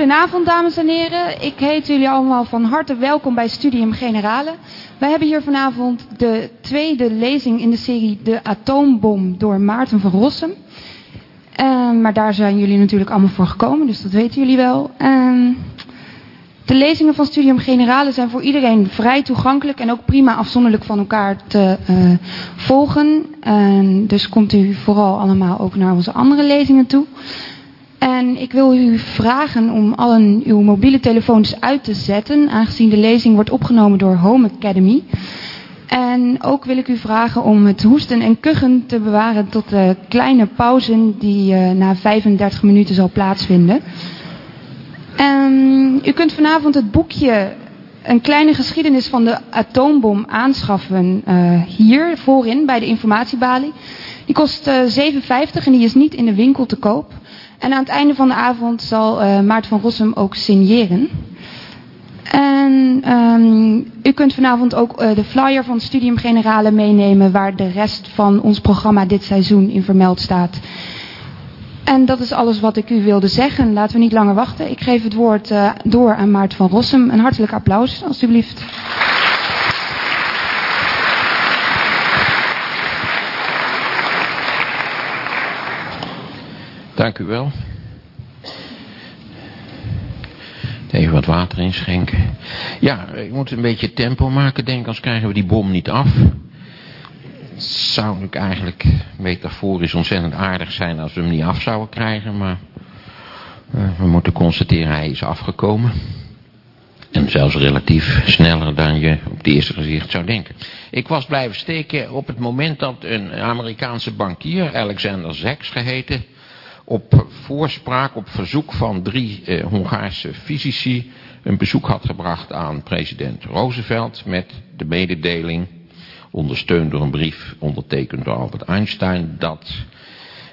Goedenavond, dames en heren. Ik heet jullie allemaal van harte welkom bij Studium Generale. Wij hebben hier vanavond de tweede lezing in de serie De Atoombom door Maarten van Rossum. Uh, maar daar zijn jullie natuurlijk allemaal voor gekomen, dus dat weten jullie wel. Uh, de lezingen van Studium Generale zijn voor iedereen vrij toegankelijk en ook prima afzonderlijk van elkaar te uh, volgen. dus komt u vooral allemaal ook naar onze andere lezingen toe. En ik wil u vragen om allen uw mobiele telefoons uit te zetten, aangezien de lezing wordt opgenomen door Home Academy. En ook wil ik u vragen om het hoesten en kuchen te bewaren tot de kleine pauze die uh, na 35 minuten zal plaatsvinden. En u kunt vanavond het boekje Een kleine geschiedenis van de atoombom aanschaffen uh, hier voorin bij de informatiebalie. Die kost uh, 7,50 en die is niet in de winkel te koop. En aan het einde van de avond zal uh, Maarten van Rossum ook signeren. En um, u kunt vanavond ook uh, de flyer van Studium Generale meenemen... waar de rest van ons programma dit seizoen in vermeld staat. En dat is alles wat ik u wilde zeggen. Laten we niet langer wachten. Ik geef het woord uh, door aan Maarten van Rossum. Een hartelijk applaus, alstublieft. Dank u wel. Even wat water inschenken. Ja, ik moet een beetje tempo maken, denk anders krijgen we die bom niet af. Het zou ik eigenlijk metaforisch ontzettend aardig zijn als we hem niet af zouden krijgen, maar uh, we moeten constateren hij is afgekomen. En zelfs relatief sneller dan je op het eerste gezicht zou denken. Ik was blijven steken op het moment dat een Amerikaanse bankier, Alexander Zeks geheten, op voorspraak, op verzoek van drie eh, Hongaarse fysici een bezoek had gebracht aan president Roosevelt met de mededeling, ondersteund door een brief ondertekend door Albert Einstein, dat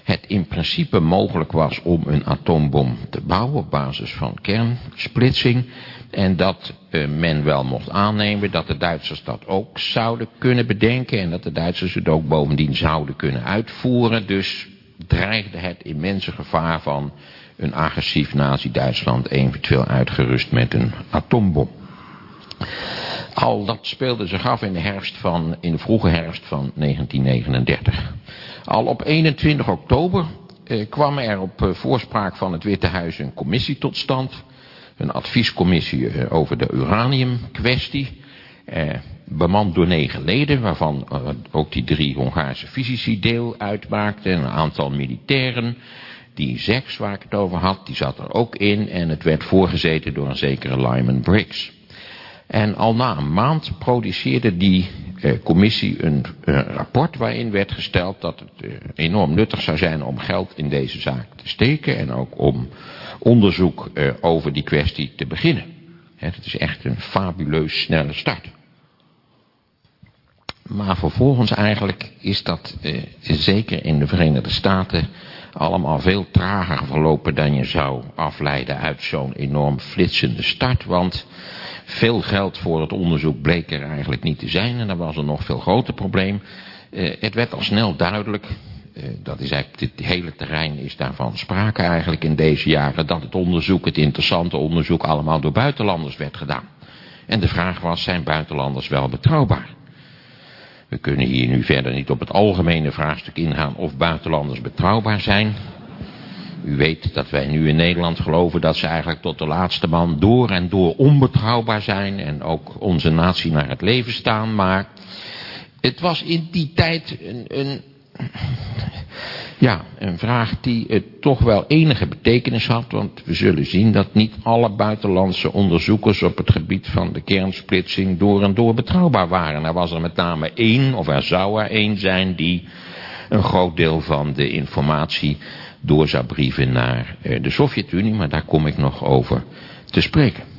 het in principe mogelijk was om een atoombom te bouwen op basis van kernsplitsing en dat uh, men wel mocht aannemen dat de Duitsers dat ook zouden kunnen bedenken en dat de Duitsers het ook bovendien zouden kunnen uitvoeren. Dus dreigde het immense gevaar van een agressief nazi-Duitsland eventueel uitgerust met een atoombom. Al dat speelde zich af in de, herfst van, in de vroege herfst van 1939. Al op 21 oktober eh, kwam er op eh, voorspraak van het Witte Huis een commissie tot stand. Een adviescommissie eh, over de uraniumkwestie. Eh, bemand door negen leden, waarvan uh, ook die drie Hongaarse fysici deel uitmaakten. En een aantal militairen. Die zeks waar ik het over had, die zat er ook in. En het werd voorgezeten door een zekere Lyman Briggs. En al na een maand produceerde die uh, commissie een uh, rapport waarin werd gesteld dat het uh, enorm nuttig zou zijn om geld in deze zaak te steken en ook om onderzoek over die kwestie te beginnen. Het is echt een fabuleus snelle start. Maar vervolgens eigenlijk is dat eh, zeker in de Verenigde Staten allemaal veel trager verlopen dan je zou afleiden uit zo'n enorm flitsende start. Want veel geld voor het onderzoek bleek er eigenlijk niet te zijn en dat was een nog veel groter probleem. Eh, het werd al snel duidelijk, eh, dat is eigenlijk, dit hele terrein is daarvan sprake eigenlijk in deze jaren, dat het onderzoek, het interessante onderzoek allemaal door buitenlanders werd gedaan. En de vraag was, zijn buitenlanders wel betrouwbaar? We kunnen hier nu verder niet op het algemene vraagstuk ingaan of buitenlanders betrouwbaar zijn. U weet dat wij nu in Nederland geloven dat ze eigenlijk tot de laatste man door en door onbetrouwbaar zijn en ook onze natie naar het leven staan. Maar het was in die tijd een, een ja, een vraag die toch wel enige betekenis had, want we zullen zien dat niet alle buitenlandse onderzoekers op het gebied van de kernsplitsing door en door betrouwbaar waren. Er was er met name één, of er zou er één zijn, die een groot deel van de informatie door zou brieven naar eh, de Sovjet-Unie, maar daar kom ik nog over te spreken.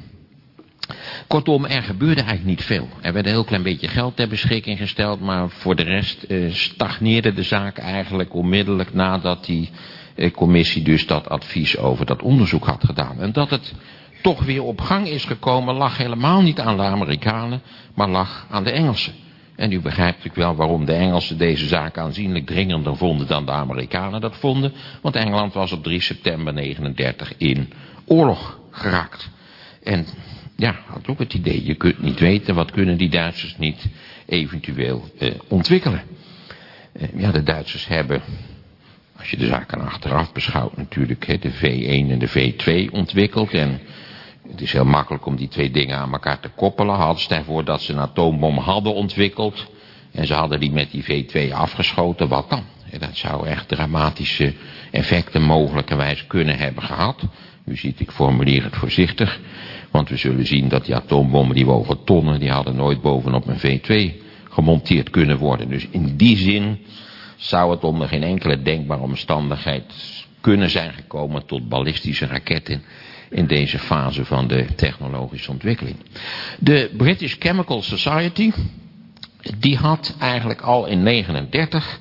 Kortom, er gebeurde eigenlijk niet veel. Er werd een heel klein beetje geld ter beschikking gesteld, maar voor de rest eh, stagneerde de zaak eigenlijk onmiddellijk nadat die eh, commissie dus dat advies over dat onderzoek had gedaan. En dat het toch weer op gang is gekomen lag helemaal niet aan de Amerikanen, maar lag aan de Engelsen. En u begrijpt natuurlijk wel waarom de Engelsen deze zaak aanzienlijk dringender vonden dan de Amerikanen dat vonden. Want Engeland was op 3 september 39 in oorlog geraakt. En ja, had ook het idee, je kunt niet weten, wat kunnen die Duitsers niet eventueel eh, ontwikkelen. Eh, ja, de Duitsers hebben, als je de zaken achteraf beschouwt natuurlijk, hè, de V1 en de V2 ontwikkeld. En het is heel makkelijk om die twee dingen aan elkaar te koppelen. Hadden ze ervoor dat ze een atoombom hadden ontwikkeld en ze hadden die met die V2 afgeschoten, wat dan? Dat zou echt dramatische effecten mogelijkerwijs kunnen hebben gehad. U ziet, ik formuleer het voorzichtig. Want we zullen zien dat die atoombommen die wogen tonnen, die hadden nooit bovenop een V2 gemonteerd kunnen worden. Dus in die zin zou het onder geen enkele denkbare omstandigheid kunnen zijn gekomen tot ballistische raketten in deze fase van de technologische ontwikkeling. De British Chemical Society, die had eigenlijk al in 1939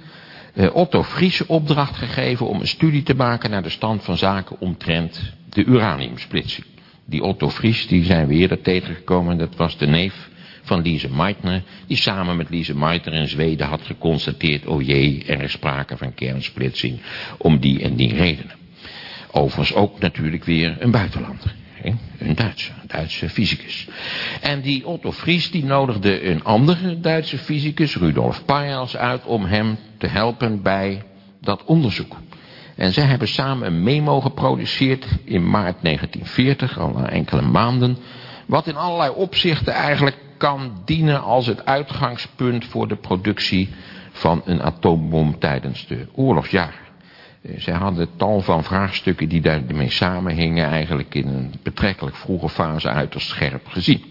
eh, Otto Friese opdracht gegeven om een studie te maken naar de stand van zaken omtrent de uraniumsplitsing. Die Otto Fries, die zijn we eerder tegengekomen, dat was de neef van Lise Meitner, die samen met Lise Meitner in Zweden had geconstateerd, oh jee, er is sprake van kernsplitsing, om die en die redenen. Overigens ook natuurlijk weer een buitenlander. Een Duitse, een Duitse fysicus. En die Otto Fries die nodigde een andere Duitse fysicus, Rudolf Peierls, uit om hem te helpen bij dat onderzoek. En zij hebben samen een memo geproduceerd in maart 1940, al na enkele maanden, wat in allerlei opzichten eigenlijk kan dienen als het uitgangspunt voor de productie van een atoombom tijdens de oorlogsjaren. Eh, zij hadden tal van vraagstukken die daarmee samenhingen eigenlijk in een betrekkelijk vroege fase uiterst scherp gezien.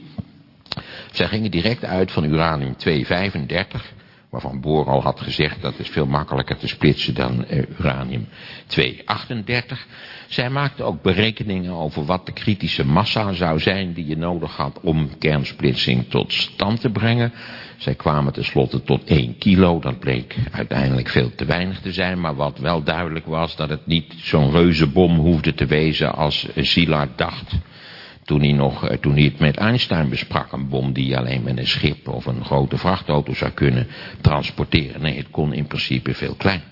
Zij gingen direct uit van uranium 235, waarvan Bohr al had gezegd dat is veel makkelijker te splitsen dan eh, uranium 238. Zij maakte ook berekeningen over wat de kritische massa zou zijn die je nodig had om kernsplitsing tot stand te brengen. Zij kwamen tenslotte tot 1 kilo, dat bleek uiteindelijk veel te weinig te zijn, maar wat wel duidelijk was dat het niet zo'n reuzebom hoefde te wezen als Szilard dacht toen hij, nog, eh, toen hij het met Einstein besprak, een bom die je alleen met een schip of een grote vrachtauto zou kunnen transporteren. Nee, het kon in principe veel kleiner.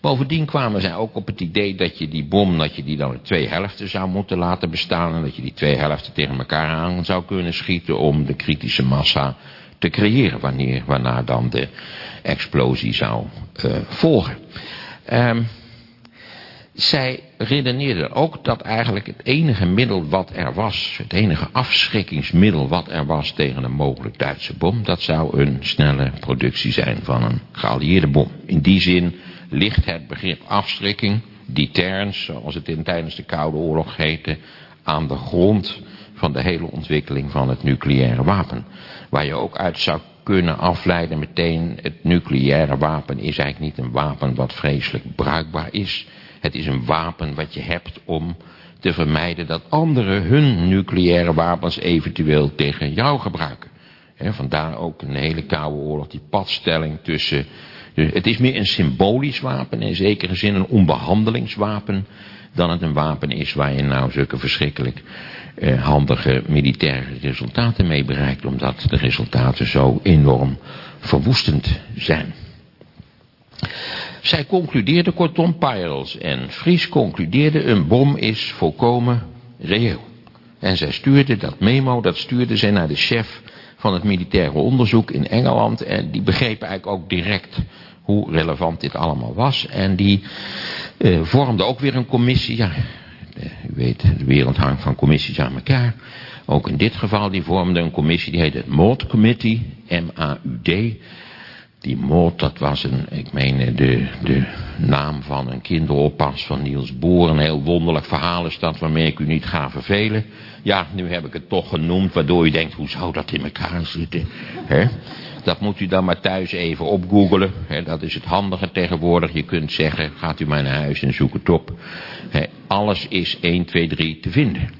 Bovendien kwamen zij ook op het idee dat je die bom, dat je die dan in twee helften zou moeten laten bestaan. En dat je die twee helften tegen elkaar aan zou kunnen schieten om de kritische massa te creëren. Wanneer, waarna dan de explosie zou uh, volgen. Um, zij redeneerden ook dat eigenlijk het enige middel wat er was, het enige afschrikkingsmiddel wat er was tegen een mogelijk Duitse bom, dat zou een snelle productie zijn van een geallieerde bom. In die zin ligt het begrip afschrikking, deterrence, zoals het in tijdens de Koude Oorlog heette, aan de grond van de hele ontwikkeling van het nucleaire wapen. Waar je ook uit zou kunnen afleiden meteen, het nucleaire wapen is eigenlijk niet een wapen wat vreselijk bruikbaar is. Het is een wapen wat je hebt om te vermijden dat anderen hun nucleaire wapens eventueel tegen jou gebruiken. vandaar ook een hele koude oorlog, die padstelling tussen... Dus het is meer een symbolisch wapen, in zekere zin een onbehandelingswapen... dan het een wapen is waar je nou zulke verschrikkelijk eh, handige militaire resultaten mee bereikt... omdat de resultaten zo enorm verwoestend zijn. Zij concludeerde kortom, Pyrels en Fries concludeerde een bom is volkomen reëel. En zij stuurde dat memo, dat stuurde zij naar de chef van het militaire onderzoek in Engeland. En die begreep eigenlijk ook direct hoe relevant dit allemaal was. En die eh, vormde ook weer een commissie. Ja, u weet, de wereld hangt van commissies aan elkaar. Ook in dit geval, die vormde een commissie, die heette het Moord Committee, M-A-U-D. Die moord, dat was een, ik meen, de, de naam van een kinderoppas van Niels Boer. Een heel wonderlijk verhaal is dat, waarmee ik u niet ga vervelen. Ja, nu heb ik het toch genoemd, waardoor u denkt, hoe zou dat in elkaar zitten? Dat moet u dan maar thuis even opgoogelen. Dat is het handige tegenwoordig. Je kunt zeggen, gaat u maar naar huis en zoek het op. Alles is 1, 2, 3 te vinden.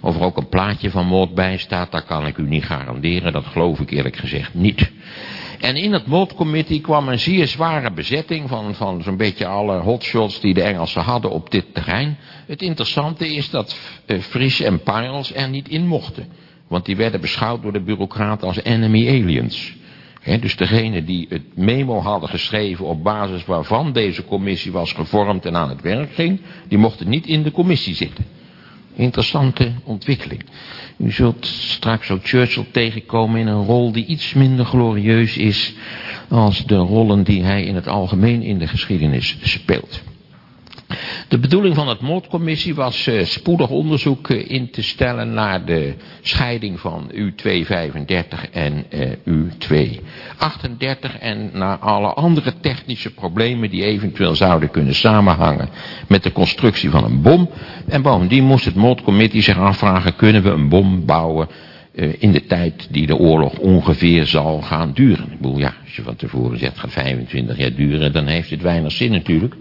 Of er ook een plaatje van moord bij staat, dat kan ik u niet garanderen. Dat geloof ik eerlijk gezegd niet. En in het moordcommittee kwam een zeer zware bezetting van, van zo'n beetje alle hotshots die de Engelsen hadden op dit terrein. Het interessante is dat uh, Fries en Piles er niet in mochten. Want die werden beschouwd door de bureaucraten als enemy aliens. Dus degene die het memo hadden geschreven op basis waarvan deze commissie was gevormd en aan het werk ging, die mochten niet in de commissie zitten. interessante ontwikkeling. U zult straks ook Churchill tegenkomen in een rol die iets minder glorieus is als de rollen die hij in het algemeen in de geschiedenis speelt. De bedoeling van het moordcommissie was uh, spoedig onderzoek uh, in te stellen naar de scheiding van U235 en uh, U238 en naar alle andere technische problemen die eventueel zouden kunnen samenhangen met de constructie van een bom. En bovendien moest het moordcommissie zich afvragen, kunnen we een bom bouwen in de tijd die de oorlog ongeveer zal gaan duren. Ik bedoel, ja, als je van tevoren zegt gaat 25 jaar duren, dan heeft het weinig zin natuurlijk.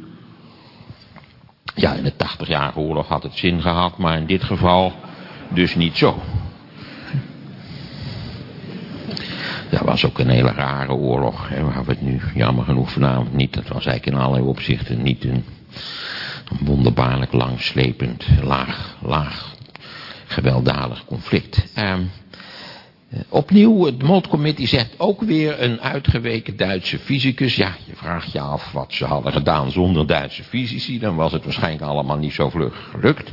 Ja, in de 80-jarige oorlog had het zin gehad, maar in dit geval dus niet zo. Dat was ook een hele rare oorlog, hè, waar we het nu jammer genoeg vanavond niet, dat was eigenlijk in allerlei opzichten niet een, wonderbaarlijk langslepend, laag, laag, gewelddadig conflict. Um, Opnieuw, het moordcommittee zegt ook weer een uitgeweken Duitse fysicus. Ja, je vraagt je af wat ze hadden gedaan zonder Duitse fysici. Dan was het waarschijnlijk allemaal niet zo vlug gelukt.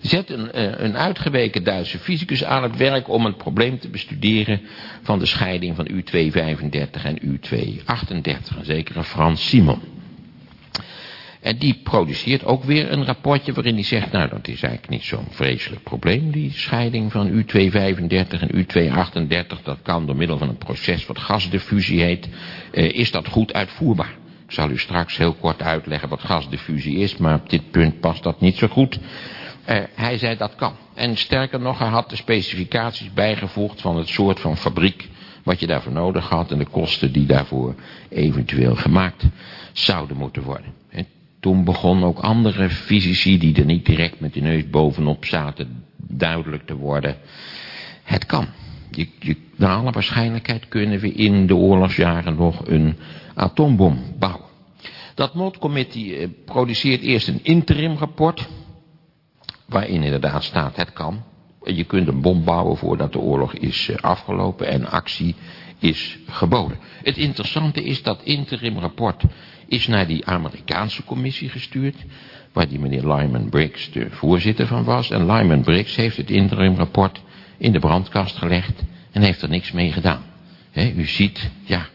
Zet een, een uitgeweken Duitse fysicus aan het werk om het probleem te bestuderen van de scheiding van U235 en U238. Een zekere Frans Simon. En die produceert ook weer een rapportje waarin hij zegt, nou dat is eigenlijk niet zo'n vreselijk probleem, die scheiding van U235 en U238. Dat kan door middel van een proces wat gasdiffusie heet, uh, is dat goed uitvoerbaar. Ik zal u straks heel kort uitleggen wat gasdiffusie is, maar op dit punt past dat niet zo goed. Uh, hij zei dat kan. En sterker nog, hij had de specificaties bijgevoegd van het soort van fabriek wat je daarvoor nodig had en de kosten die daarvoor eventueel gemaakt zouden moeten worden. En toen begon ook andere fysici die er niet direct met de neus bovenop zaten duidelijk te worden. Het kan. Je, je, naar alle waarschijnlijkheid kunnen we in de oorlogsjaren nog een atoombom bouwen. Dat moordcommittee eh, produceert eerst een interim rapport. Waarin inderdaad staat het kan. Je kunt een bom bouwen voordat de oorlog is eh, afgelopen en actie is geboden. Het interessante is dat interim rapport is naar die Amerikaanse commissie gestuurd, waar die meneer Lyman Briggs de voorzitter van was. En Lyman Briggs heeft het interimrapport in de brandkast gelegd en heeft er niks mee gedaan. U ziet, ja,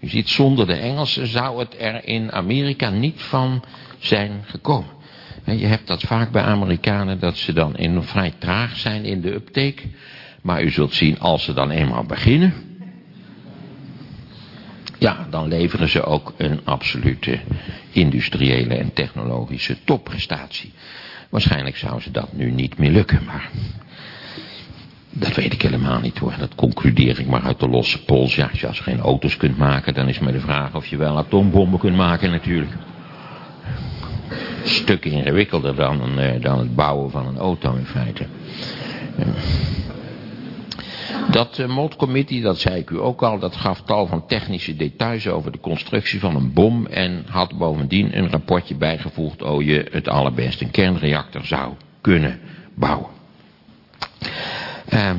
u ziet zonder de Engelsen zou het er in Amerika niet van zijn gekomen. je hebt dat vaak bij Amerikanen, dat ze dan in, vrij traag zijn in de uptake. Maar u zult zien, als ze dan eenmaal beginnen, ja, dan leveren ze ook een absolute industriële en technologische topprestatie. Waarschijnlijk zou ze dat nu niet meer lukken, maar dat weet ik helemaal niet hoor. Dat concludeer ik maar uit de losse pols. Ja, als je geen auto's kunt maken, dan is maar de vraag of je wel atoombommen kunt maken natuurlijk. Stukken ingewikkelder dan, uh, dan het bouwen van een auto in feite. Uh. Dat uh, dat zei ik u ook al, dat gaf tal van technische details over de constructie van een bom en had bovendien een rapportje bijgevoegd hoe je het allerbest een kernreactor zou kunnen bouwen. Uh,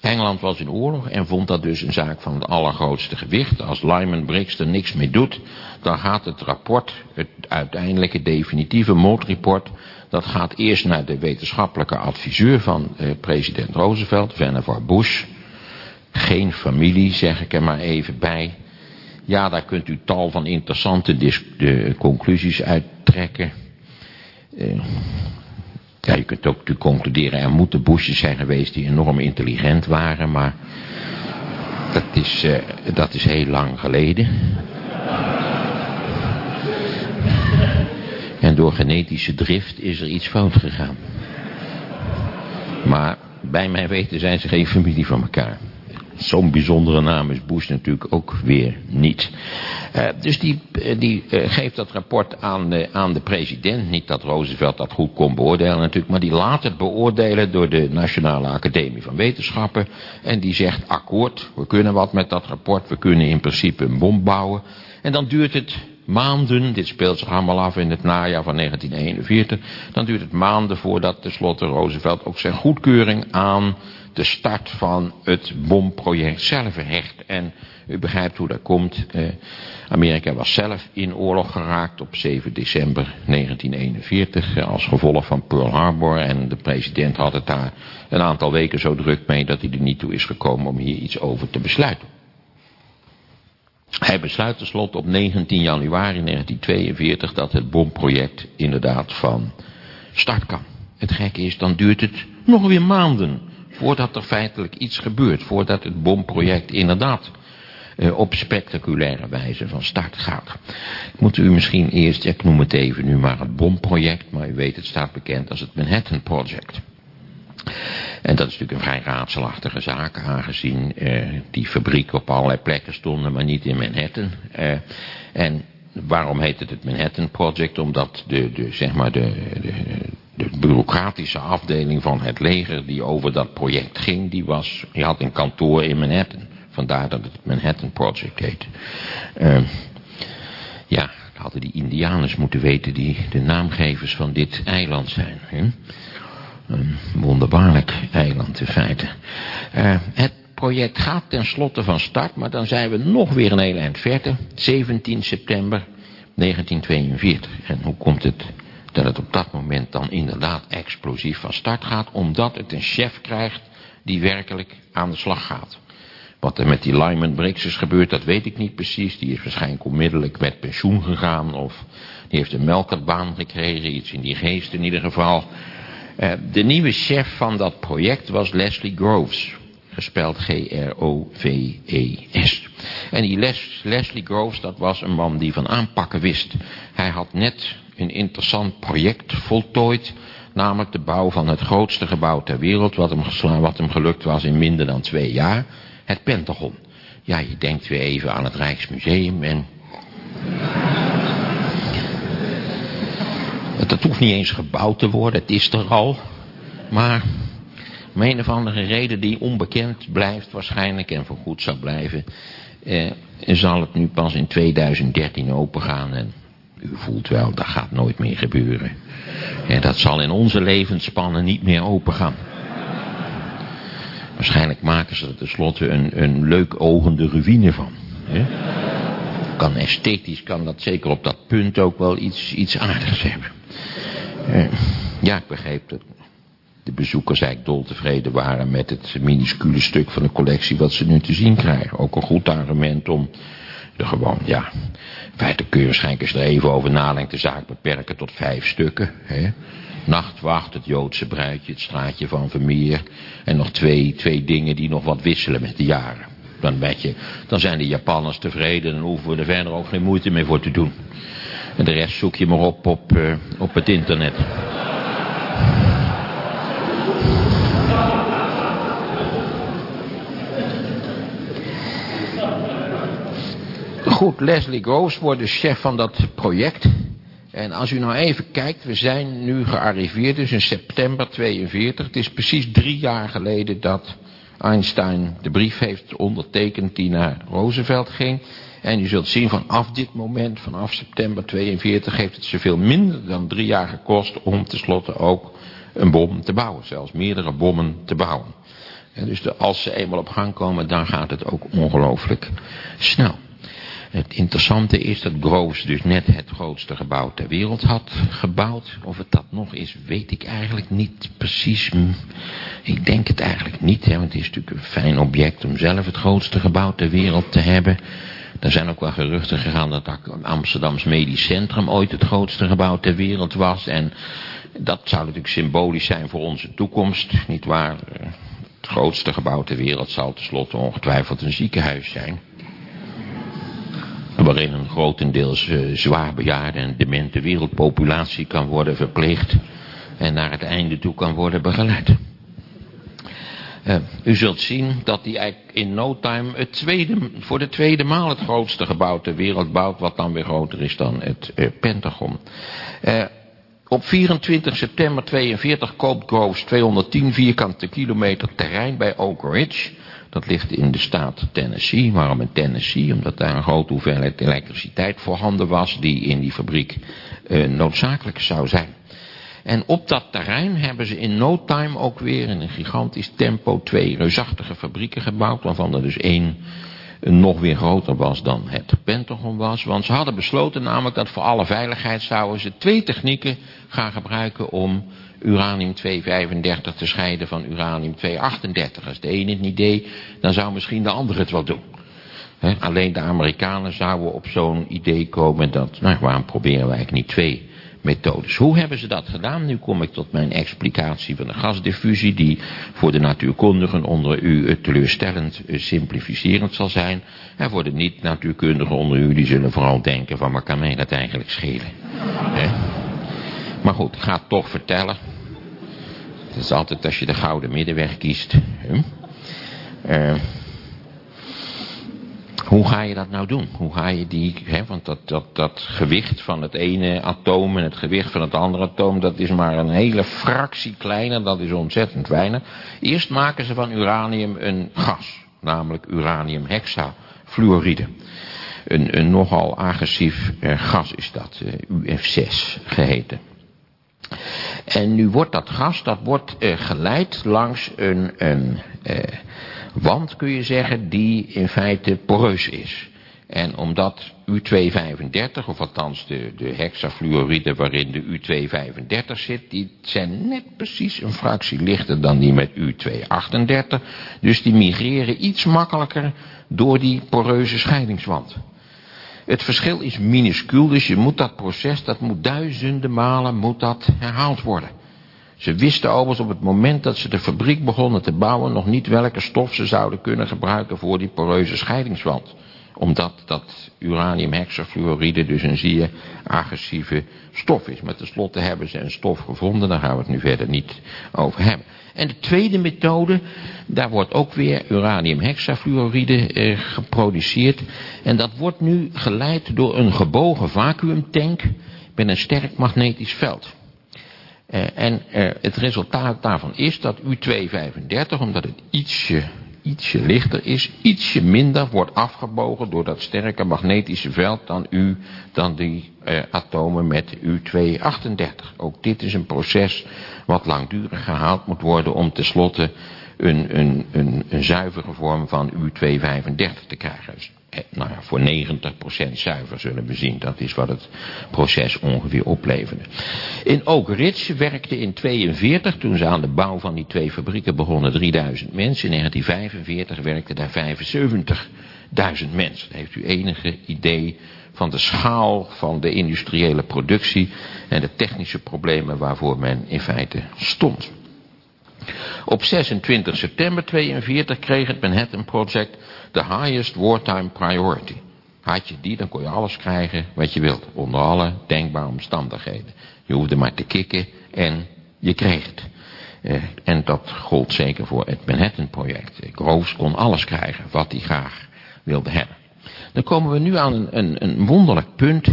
Engeland was in oorlog en vond dat dus een zaak van het allergrootste gewicht. Als Lyman Briggs er niks mee doet, dan gaat het rapport, het uiteindelijke definitieve moordreport, dat gaat eerst naar de wetenschappelijke adviseur van eh, president Roosevelt, Vannevar Bush. Geen familie, zeg ik er maar even bij. Ja, daar kunt u tal van interessante de conclusies uittrekken. Uh, ja, je kunt ook concluderen, er moeten Bushes zijn geweest die enorm intelligent waren, maar dat is, uh, dat is heel lang geleden. Door genetische drift is er iets fout gegaan. Maar bij mijn weten zijn ze geen familie van elkaar. Zo'n bijzondere naam is Bush natuurlijk ook weer niet. Uh, dus die, uh, die uh, geeft dat rapport aan de, aan de president. Niet dat Roosevelt dat goed kon beoordelen natuurlijk. Maar die laat het beoordelen door de Nationale Academie van Wetenschappen. En die zegt akkoord, we kunnen wat met dat rapport. We kunnen in principe een bom bouwen. En dan duurt het maanden, dit speelt zich allemaal af in het najaar van 1941, dan duurt het maanden voordat tenslotte Roosevelt ook zijn goedkeuring aan de start van het bomproject zelf hecht. En u begrijpt hoe dat komt. Eh, Amerika was zelf in oorlog geraakt op 7 december 1941 eh, als gevolg van Pearl Harbor. En de president had het daar een aantal weken zo druk mee dat hij er niet toe is gekomen om hier iets over te besluiten. Hij besluit tenslotte op 19 januari 1942 dat het bomproject inderdaad van start kan. Het gekke is, dan duurt het nog weer maanden voordat er feitelijk iets gebeurt. Voordat het bomproject inderdaad eh, op spectaculaire wijze van start gaat. Ik moet u misschien eerst, ik noem het even nu maar het bomproject, maar u weet het staat bekend als het Manhattan Project. En dat is natuurlijk een vrij raadselachtige zaak, aangezien eh, die fabrieken op allerlei plekken stonden, maar niet in Manhattan. Eh, en waarom heet het het Manhattan Project? Omdat de, de, zeg maar de, de, de bureaucratische afdeling van het leger die over dat project ging, die, was, die had een kantoor in Manhattan. Vandaar dat het Manhattan Project heet. Uh, ja, hadden die indianers moeten weten die de naamgevers van dit eiland zijn. Hè? Een wonderbaarlijk eiland in feite. Uh, het project gaat tenslotte van start, maar dan zijn we nog weer een heel eind verder. 17 september 1942. En hoe komt het dat het op dat moment dan inderdaad explosief van start gaat? Omdat het een chef krijgt die werkelijk aan de slag gaat. Wat er met die Lyman Briggs is gebeurd, dat weet ik niet precies. Die is waarschijnlijk onmiddellijk met pensioen gegaan. Of die heeft een melkertbaan gekregen. Iets in die geest in ieder geval. Uh, de nieuwe chef van dat project was Leslie Groves. Gespeld G-R-O-V-E-S. En die Les, Leslie Groves, dat was een man die van aanpakken wist. Hij had net een interessant project voltooid. Namelijk de bouw van het grootste gebouw ter wereld. Wat hem, wat hem gelukt was in minder dan twee jaar het Pentagon. Ja, je denkt weer even aan het Rijksmuseum en... Het hoeft niet eens gebouwd te worden, het is er al. Maar om een of andere reden die onbekend blijft waarschijnlijk en voorgoed zal blijven... Eh, zal het nu pas in 2013 opengaan en u voelt wel, dat gaat nooit meer gebeuren. En dat zal in onze levensspannen niet meer opengaan. Waarschijnlijk maken ze er tenslotte een, een leuk ogende ruïne van. Hè? Kan esthetisch, kan dat zeker op dat punt ook wel iets, iets aardigs hebben. Uh, ja, ik begreep dat de bezoekers eigenlijk dol tevreden waren met het minuscule stuk van de collectie wat ze nu te zien krijgen. Ook een goed argument om de gewoon, ja, feite kun waarschijnlijk er even over nadenken de zaak beperken tot vijf stukken. Hè? Nachtwacht, het Joodse bruidje, het straatje van Vermeer. En nog twee, twee dingen die nog wat wisselen met de jaren. Dan, je, dan zijn de Japanners tevreden en hoeven we er verder ook geen moeite meer voor te doen. En de rest zoek je maar op op, uh, op het internet. Goed, Leslie Groves wordt de chef van dat project. En als u nou even kijkt, we zijn nu gearriveerd, dus in september 42. Het is precies drie jaar geleden dat Einstein de brief heeft ondertekend die naar Roosevelt ging. En u zult zien vanaf dit moment, vanaf september 42, heeft het zoveel minder dan drie jaar gekost om tenslotte ook een bom te bouwen. Zelfs meerdere bommen te bouwen. En dus als ze eenmaal op gang komen, dan gaat het ook ongelooflijk snel. Het interessante is dat Groves dus net het grootste gebouw ter wereld had gebouwd. Of het dat nog is, weet ik eigenlijk niet precies. Ik denk het eigenlijk niet, hè, want het is natuurlijk een fijn object om zelf het grootste gebouw ter wereld te hebben. Er zijn ook wel geruchten gegaan dat Amsterdams Medisch Centrum ooit het grootste gebouw ter wereld was. En dat zou natuurlijk symbolisch zijn voor onze toekomst, niet waar? Het grootste gebouw ter wereld zal tenslotte ongetwijfeld een ziekenhuis zijn waarin een grotendeels uh, zwaar bejaarde en demente wereldpopulatie kan worden verpleegd en naar het einde toe kan worden begeleid. Uh, u zult zien dat hij in no time het tweede, voor de tweede maal het grootste gebouw ter wereld bouwt, wat dan weer groter is dan het uh, Pentagon. op 24 september 42 koopt Groves 210 vierkante kilometer terrein bij Oak Ridge dat ligt in de staat Tennessee. Waarom in Tennessee? Omdat daar een grote hoeveelheid elektriciteit voorhanden was die in die fabriek uh, noodzakelijk zou zijn. En op dat terrein hebben ze in no time ook weer in een gigantisch tempo twee reusachtige fabrieken gebouwd, waarvan er dus één nog weer groter was dan het Pentagon was. Want ze hadden besloten namelijk dat voor alle veiligheid zouden ze twee technieken gaan gebruiken om uranium-235 te scheiden van uranium-238. Als de ene het niet deed, dan zou misschien de andere het wel doen. alleen de Amerikanen zouden op zo'n idee komen dat, nou waarom proberen wij eigenlijk niet twee methodes. Hoe hebben ze dat gedaan? Nu kom ik tot mijn explicatie van de gasdiffusie, die voor de natuurkundigen onder u teleurstellend eh, simplificerend zal zijn. En voor de niet-natuurkundigen onder u, die zullen vooral denken van, maar kan mij dat eigenlijk schelen? Maar goed, ga toch vertellen. Het is altijd als je de gouden middenweg kiest. Hoe ga je dat nou doen? Hoe ga je die, hè, want dat, dat, dat gewicht van het ene atoom en het gewicht van het andere atoom, dat is maar een hele fractie kleiner, dat is ontzettend weinig. Eerst maken ze van uranium een gas, namelijk uranium hexafluoride. Een, een nogal agressief eh, gas is dat, eh, UF6 geheten. En nu wordt dat gas, dat wordt eh, geleid langs een, een eh, wand kun je zeggen die in feite poreus is. En omdat U235, of althans de, de hexafluoride waarin de U235 zit, die zijn net precies een fractie lichter dan die met U238. Dus die migreren iets makkelijker door die poreuze scheidingswand. Het verschil is minuscuul, dus je moet dat proces, dat moet duizenden malen moet dat herhaald worden. Ze wisten overigens op het moment dat ze de fabriek begonnen te bouwen nog niet welke stof ze zouden kunnen gebruiken voor die poreuze scheidingswand. Omdat dat uraniumhexafluoride dus een zeer agressieve stof is. Maar tenslotte hebben ze een stof gevonden, daar gaan we het nu verder niet over hebben. En de tweede methode, daar wordt ook weer uraniumhexafluoride eh, geproduceerd. En dat wordt nu geleid door een gebogen vacuümtank met een sterk magnetisch veld. Uh, en uh, het resultaat daarvan is dat U235, omdat het ietsje, ietsje lichter is, ietsje minder wordt afgebogen door dat sterke magnetische veld dan, U, dan die uh, atomen met U238. Ook dit is een proces wat langdurig gehaald moet worden om tenslotte een, een, een, zuivere vorm van U235 te krijgen. Dus eh, nou ja, voor 90% zuiver zullen we zien. Dat is wat het proces ongeveer opleverde. In Oak Ridge werkten in 42, toen ze aan de bouw van die twee fabrieken begonnen, 3000 mensen. In 1945 werkten daar 75.000 mensen. Heeft u enige idee van de schaal van de industriële productie en de technische problemen waarvoor men in feite stond. Op 26 september 42 kreeg het Manhattan Project de highest wartime priority. Had je die, dan kon je alles krijgen wat je wilt. Onder alle denkbare omstandigheden. Je hoefde maar te kikken en je kreeg het. Uh, en dat gold zeker voor het Manhattan project. Groves kon alles krijgen wat hij graag wilde hebben. Dan komen we nu aan een, een, een wonderlijk punt.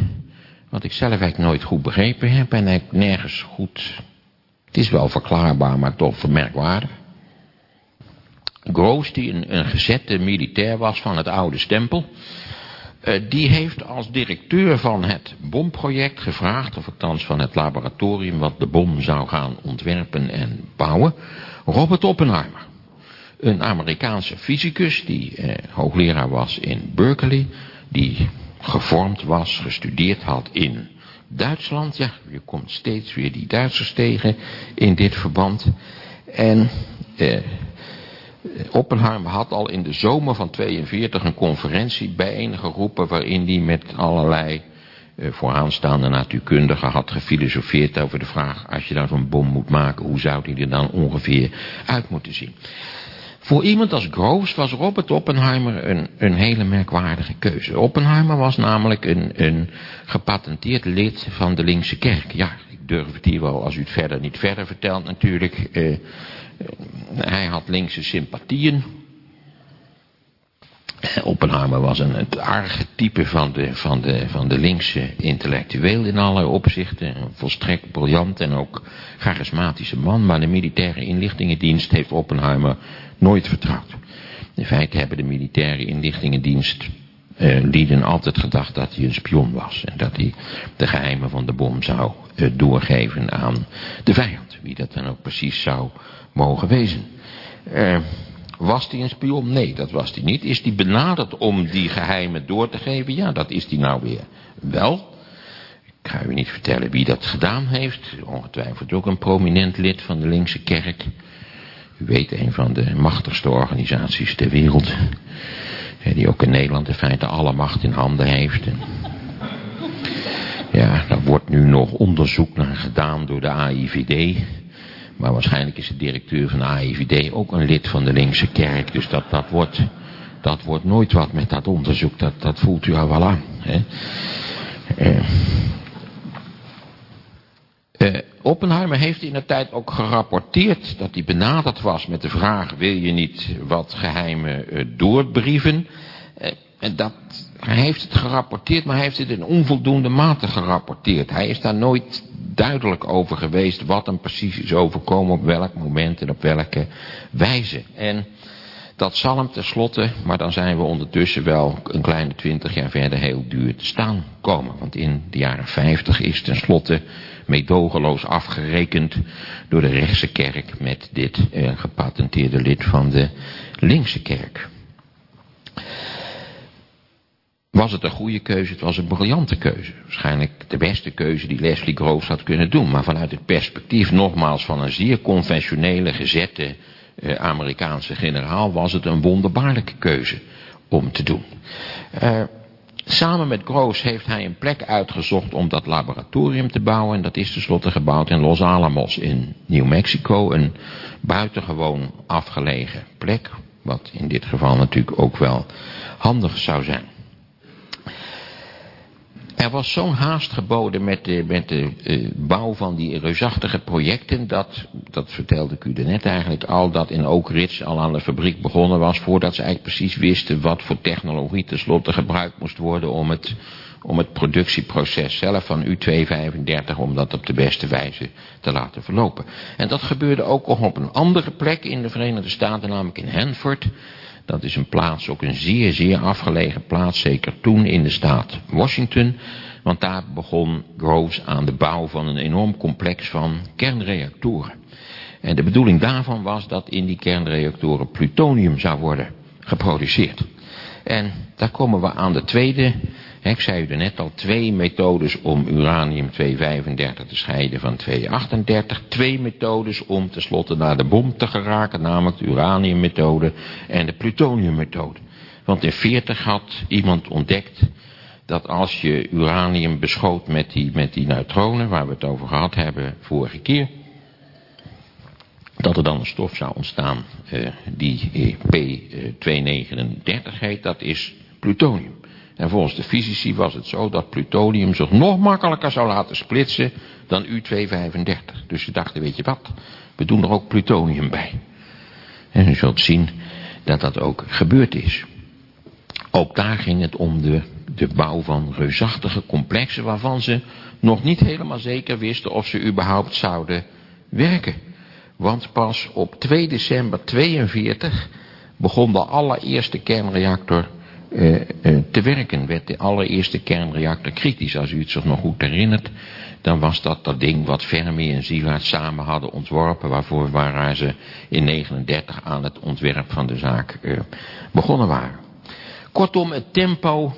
Wat ik zelf eigenlijk nooit goed begrepen heb. En ik nergens goed het is wel verklaarbaar, maar toch vermerkwaardig. Groos, die een, gezette militair was van het oude stempel, uh, die heeft als directeur van het bomproject gevraagd, of althans van het laboratorium wat de bom zou gaan ontwerpen en bouwen, Robert Oppenheimer. Een Amerikaanse fysicus die uh, hoogleraar was in Berkeley, die gevormd was, gestudeerd had in Duitsland, ja, je komt steeds weer die Duitsers tegen in dit verband. En eh, Oppenheimer had al in de zomer van 42 een conferentie bijeengeroepen waarin hij met allerlei eh, vooraanstaande natuurkundigen had gefilosofeerd over de vraag, als je dan zo'n bom moet maken, hoe zou die er dan ongeveer uit moeten zien? Voor iemand als Groves was Robert Oppenheimer een, een hele merkwaardige keuze. Oppenheimer was namelijk een, een gepatenteerd lid van de linkse kerk. Ja, ik durf het hier wel als u het verder niet verder vertelt natuurlijk. Uh, hij had linkse sympathieën. Oppenheimer was een, het archetype van de, van, de, van de linkse intellectueel in alle opzichten. Een volstrekt briljant en ook charismatische man. Maar de militaire inlichtingendienst heeft Oppenheimer nooit vertrouwd. In feite hebben de militaire inlichtingendienst uh, lieden altijd gedacht dat hij een spion was. En dat hij de geheimen van de bom zou uh, doorgeven aan de vijand. Wie dat dan ook precies zou mogen wezen. Uh, was hij een spion? Nee, dat was hij niet. Is hij benaderd om die geheimen door te geven? Ja, dat is hij nou weer wel. Ik ga u niet vertellen wie dat gedaan heeft. Ongetwijfeld ook een prominent lid van de linkse kerk. U weet, een van de machtigste organisaties ter wereld. Die ook in Nederland in feite alle macht in handen heeft. Ja, daar wordt nu nog onderzoek naar gedaan door de AIVD. Maar waarschijnlijk is de directeur van de AIVD ook een lid van de linkse kerk. Dus dat, dat, wordt, dat wordt nooit wat met dat onderzoek. Dat, dat voelt u al wel aan. Hè? Uh, Oppenheimer heeft in de tijd ook gerapporteerd dat hij benaderd was met de vraag... wil je niet wat geheimen uh, doorbrieven? en dat, hij heeft het gerapporteerd, maar hij heeft het in onvoldoende mate gerapporteerd. Hij is daar nooit duidelijk over geweest wat hem precies is overkomen, op welk moment en op welke wijze. En dat zal hem tenslotte, maar dan zijn we ondertussen wel een kleine twintig jaar verder heel duur te staan komen. Want in de jaren 50 is tenslotte meedogenloos afgerekend door de rechtse kerk met dit eh, gepatenteerde lid van de linkse kerk. Was het een goede keuze? Het was een briljante keuze. Waarschijnlijk de beste keuze die Leslie Groves had kunnen doen. Maar vanuit het perspectief nogmaals van een zeer conventionele gezette eh, Amerikaanse generaal was het een wonderbaarlijke keuze om te doen. Uh, samen met Groves heeft hij een plek uitgezocht om dat laboratorium te bouwen. En dat is tenslotte gebouwd in Los Alamos in New Mexico. Een buitengewoon afgelegen plek. Wat in dit geval natuurlijk ook wel handig zou zijn. Er was zo'n haast geboden met de, met de uh, bouw van die reusachtige projecten, dat, dat vertelde ik u net eigenlijk al, dat in Oak Ridge al aan de fabriek begonnen was, voordat ze eigenlijk precies wisten wat voor technologie tenslotte gebruikt moest worden om het, om het productieproces zelf van U235, om dat op de beste wijze te laten verlopen. En dat gebeurde ook op een andere plek in de Verenigde Staten, namelijk in Hanford. Dat is een plaats, ook een zeer, zeer afgelegen plaats, zeker toen in de staat Washington. Want daar begon Groves aan de bouw van een enorm complex van kernreactoren. En de bedoeling daarvan was dat in die kernreactoren plutonium zou worden geproduceerd. En daar komen we aan de tweede ik zei u net al, twee methodes om uranium-235 te scheiden van 238. Twee methodes om tenslotte naar de bom te geraken, namelijk de uraniummethode en de plutoniummethode. Want in 40 had iemand ontdekt dat als je uranium beschoot met die, met die neutronen, waar we het over gehad hebben vorige keer, dat er dan een stof zou ontstaan uh, die P239 heet, dat is plutonium. En volgens de fysici was het zo dat plutonium zich nog makkelijker zou laten splitsen dan U-235. Dus ze dachten, weet je wat, we doen er ook plutonium bij. En u zult zien dat dat ook gebeurd is. Ook daar ging het om de, de bouw van reusachtige complexen waarvan ze nog niet helemaal zeker wisten of ze überhaupt zouden werken. Want pas op 2 december 42 begon de allereerste kernreactor uh, uh, te werken. Werd de allereerste kernreactor kritisch. Als u het zich nog goed herinnert, dan was dat dat ding wat Fermi en Szilard samen hadden ontworpen. Waarvoor waren ze in 39 aan het ontwerp van de zaak uh, begonnen waren. Kortom, het tempo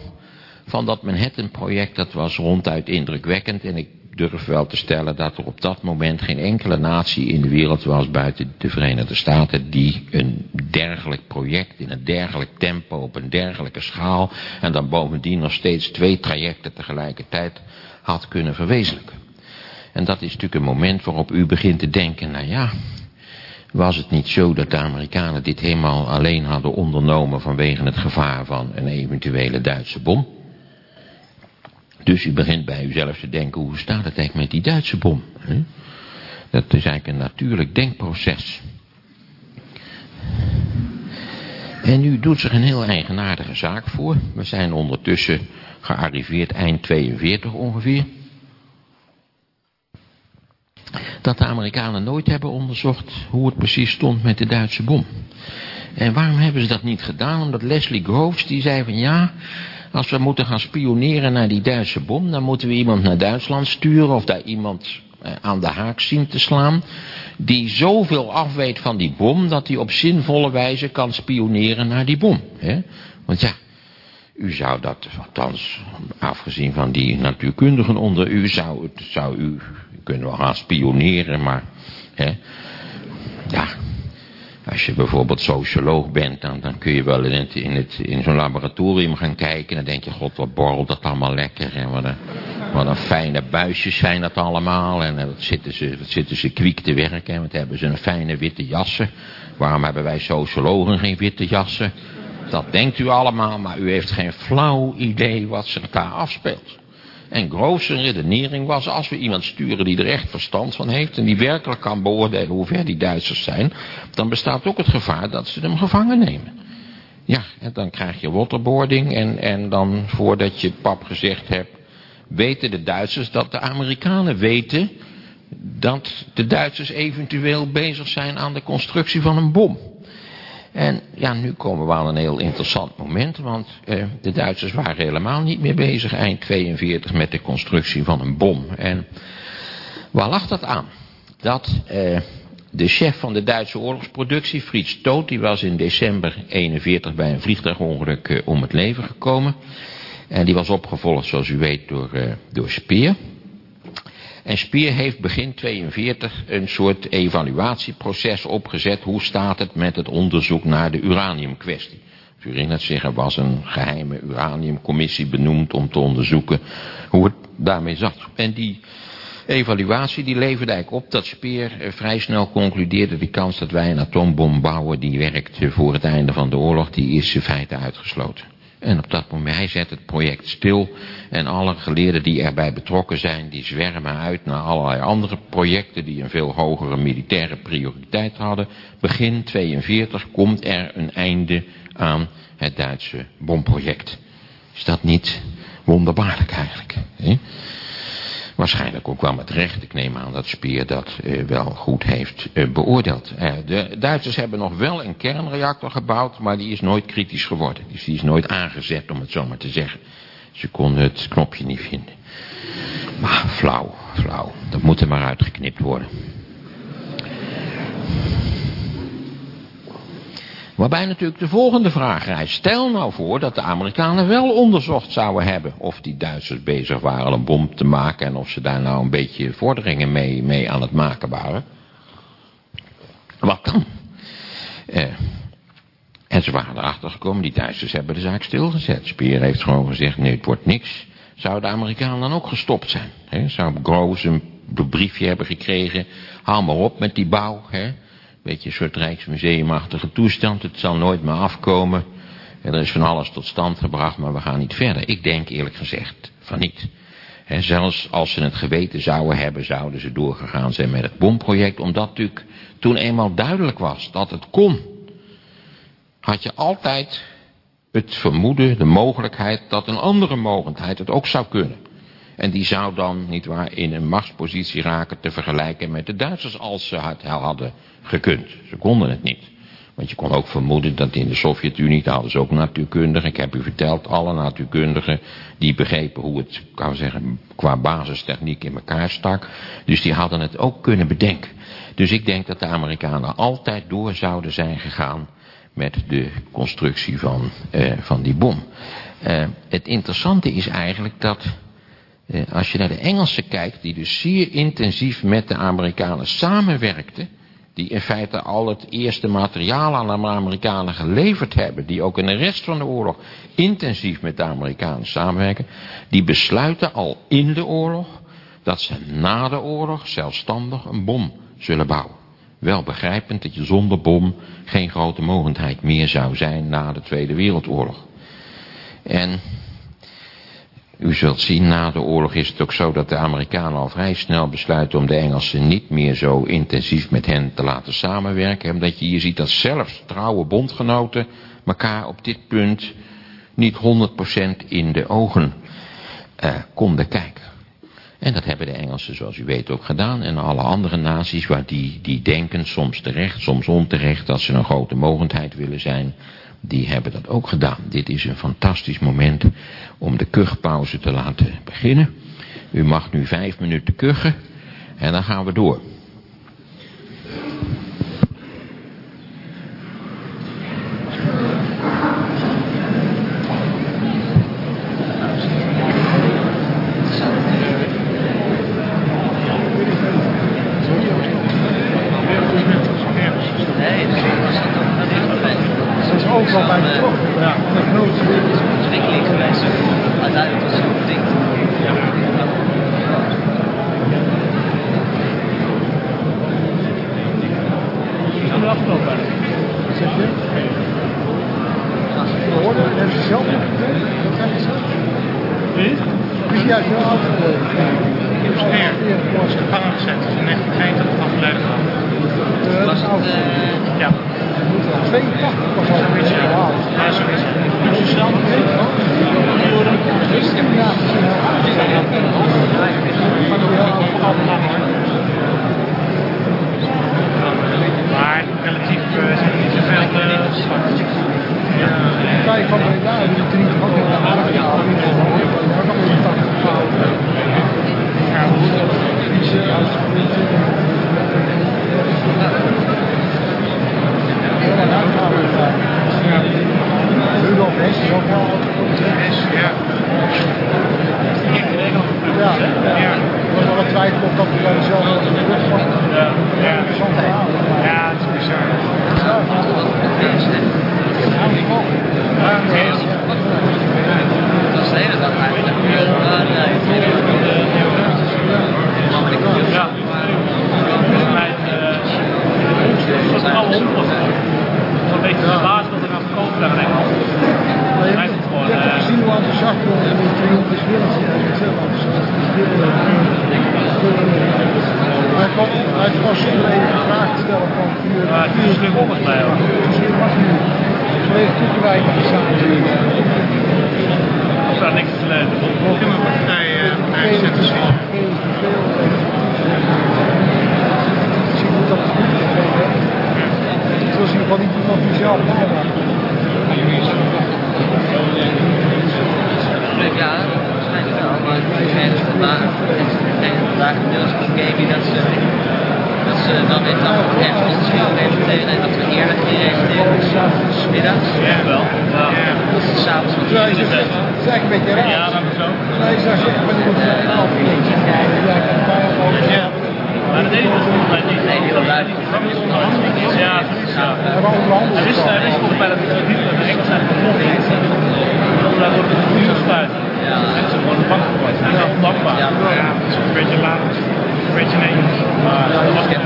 van dat Manhattan-project, dat was ronduit indrukwekkend. En ik durf wel te stellen dat er op dat moment geen enkele natie in de wereld was buiten de Verenigde Staten die een dergelijk project in een dergelijk tempo op een dergelijke schaal en dan bovendien nog steeds twee trajecten tegelijkertijd had kunnen verwezenlijken. En dat is natuurlijk een moment waarop u begint te denken, nou ja, was het niet zo dat de Amerikanen dit helemaal alleen hadden ondernomen vanwege het gevaar van een eventuele Duitse bom? Dus u begint bij uzelf te denken, hoe staat het eigenlijk met die Duitse bom? Hè? Dat is eigenlijk een natuurlijk denkproces. En nu doet zich een heel eigenaardige zaak voor. We zijn ondertussen gearriveerd eind 42 ongeveer. dat de Amerikanen nooit hebben onderzocht hoe het precies stond met de Duitse bom. En waarom hebben ze dat niet gedaan? Omdat Leslie Groves die zei van ja, als we moeten gaan spioneren naar die Duitse bom, dan moeten we iemand naar Duitsland sturen of daar iemand eh, aan de haak zien te slaan, die zoveel afweet van die bom, dat hij op zinvolle wijze kan spioneren naar die bom. Hè? Want ja, u zou dat, althans, afgezien van die natuurkundigen onder u, zou, zou u, kunnen wel gaan spioneren, maar, hè, ja, als je bijvoorbeeld socioloog bent, dan, dan kun je wel in, het, in, het, in zo'n laboratorium gaan kijken. Dan denk je, god, wat borrelt dat allemaal lekker. En wat een, wat een fijne buisjes zijn dat allemaal. En wat zitten ze, wat zitten ze kwiek te werken. En wat hebben ze een fijne witte jassen. Waarom hebben wij sociologen geen witte jassen? Dat denkt u allemaal, maar u heeft geen flauw idee wat zich daar afspeelt. En Groves redenering was, als we iemand sturen die er echt verstand van heeft... en die werkelijk kan beoordelen hoe ver die Duitsers zijn... dan bestaat ook het gevaar dat ze hem gevangen nemen. Ja, en dan krijg je waterboarding en, en dan voordat je pap gezegd hebt... weten de Duitsers dat de Amerikanen weten... dat de Duitsers eventueel bezig zijn aan de constructie van een bom. En ja, nu komen we aan een heel interessant moment, want eh, de Duitsers waren helemaal niet meer bezig eind 42 met de constructie van een bom. En waar lag dat aan? Dat eh, de chef van de Duitse oorlogsproductie, Fritz Toot, die was in december 41 bij een vliegtuigongeluk eh, om het leven gekomen. En die was opgevolgd, zoals u weet, door, eh, door Speer. En Spier heeft begin 42 een soort evaluatieproces opgezet. Hoe staat het met het onderzoek naar de uraniumkwestie? Herinnert zich, er was een geheime uraniumcommissie benoemd om te onderzoeken hoe het daarmee zat. En die evaluatie die leverde eigenlijk op dat Speer vrij snel concludeerde... de kans dat wij een atoombom bouwen die werkt voor het einde van de oorlog... die is in feite uitgesloten. En op dat moment, hij zet het project stil. En alle geleerden die erbij betrokken zijn, die zwermen uit naar allerlei andere projecten die een veel hogere militaire prioriteit hadden. Begin 42 komt er een einde aan het Duitse bomproject. Is dat niet wonderbaarlijk eigenlijk? Hè? Waarschijnlijk ook wel met recht. Ik neem aan dat Speer dat uh, wel goed heeft uh, beoordeeld. Uh, de Duitsers hebben nog wel een kernreactor gebouwd, maar die is nooit kritisch geworden. Dus die is nooit aangezet, om het zo maar te zeggen. Ze konden het knopje niet vinden. Maar flauw, flauw. Dat moet er maar uitgeknipt worden. Waarbij natuurlijk de volgende vraag rijst. Stel nou voor dat de Amerikanen wel onderzocht zouden hebben of die Duitsers bezig waren een bom te maken en of ze daar nou een beetje vorderingen mee, mee aan het maken waren. Wat dan? Eh, en ze waren erachter gekomen, die Duitsers hebben de zaak stilgezet. Speer heeft gewoon gezegd, nee het wordt niks. Zou de Amerikanen dan ook gestopt zijn? Hè? Zou Groves een briefje hebben gekregen, haal maar op met die bouw, hè? Beetje een soort rijksmuseumachtige toestand. Het zal nooit meer afkomen. En er is van alles tot stand gebracht, maar we gaan niet verder. Ik denk eerlijk gezegd van niet. He, zelfs als ze het geweten zouden hebben, zouden ze doorgegaan zijn met het bomproject. Omdat natuurlijk toen eenmaal duidelijk was dat het kon. Had je altijd het vermoeden, de mogelijkheid dat een andere mogelijkheid het ook zou kunnen. En die zou dan, niet waar, in een machtspositie raken te vergelijken met de Duitsers als ze het hadden gekund. Ze konden het niet. Want je kon ook vermoeden dat in de Sovjet-Unie, daar hadden ze ook natuurkundigen. Ik heb u verteld, alle natuurkundigen, die begrepen hoe het, kan zeggen, qua basistechniek in elkaar stak. Dus die hadden het ook kunnen bedenken. Dus ik denk dat de Amerikanen altijd door zouden zijn gegaan met de constructie van, uh, van die bom. Uh, het interessante is eigenlijk dat eh, als je naar de Engelsen kijkt, die dus zeer intensief met de Amerikanen samenwerkten, die in feite al het eerste materiaal aan de Amerikanen geleverd hebben, die ook in de rest van de oorlog intensief met de Amerikanen samenwerken, die besluiten al in de oorlog dat ze na de oorlog zelfstandig een bom zullen bouwen. Wel begrijpend dat je zonder bom geen grote mogendheid meer zou zijn na de Tweede Wereldoorlog. En u zult zien, na de oorlog is het ook zo dat de Amerikanen al vrij snel besluiten om de Engelsen niet meer zo intensief met hen te laten samenwerken. Omdat je hier ziet dat zelfs trouwe bondgenoten elkaar op dit punt niet 100% in de ogen eh, konden kijken. En dat hebben de Engelsen, zoals u weet, ook gedaan. En alle andere naties, waar die, die denken, soms terecht, soms onterecht, dat ze een grote mogendheid willen zijn, die hebben dat ook gedaan. Dit is een fantastisch moment om de kuchpauze te laten beginnen. U mag nu vijf minuten kuchen en dan gaan we door. Ik heb een partij uh, zetten zal. Het was in ieder geval niet iemand die zelf Ja, waarschijnlijk wel, maar ik is vandaag, vandaag deels gekeken dat ze, dat ze dan weer dan echt verschil en dat we eerlijk die middags? Ja, wel. Ja. dus Dat is s'avonds wat het, is een beetje. Ja, maar zo. Nee, ik zou zeggen, een eh, half uurtje. Ja. Maar dat deed hij volgens dus niet. Nee. Dat is. Ja, precies. Ja. Hij wist, hij dat hij niet met de Engels. Daar wordt het. Ja. En ze gewoon de. dat is. Ja, het is een beetje laat. Een beetje nee. Maar dat was echt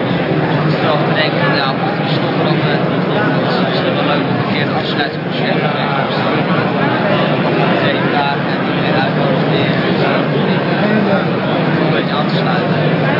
wel bedenken van ja, wat we stoppen het is een wel leuk om een keer een afscheidsconcert te Twee dagen en iedereen uitnodigen om een beetje aan te sluiten.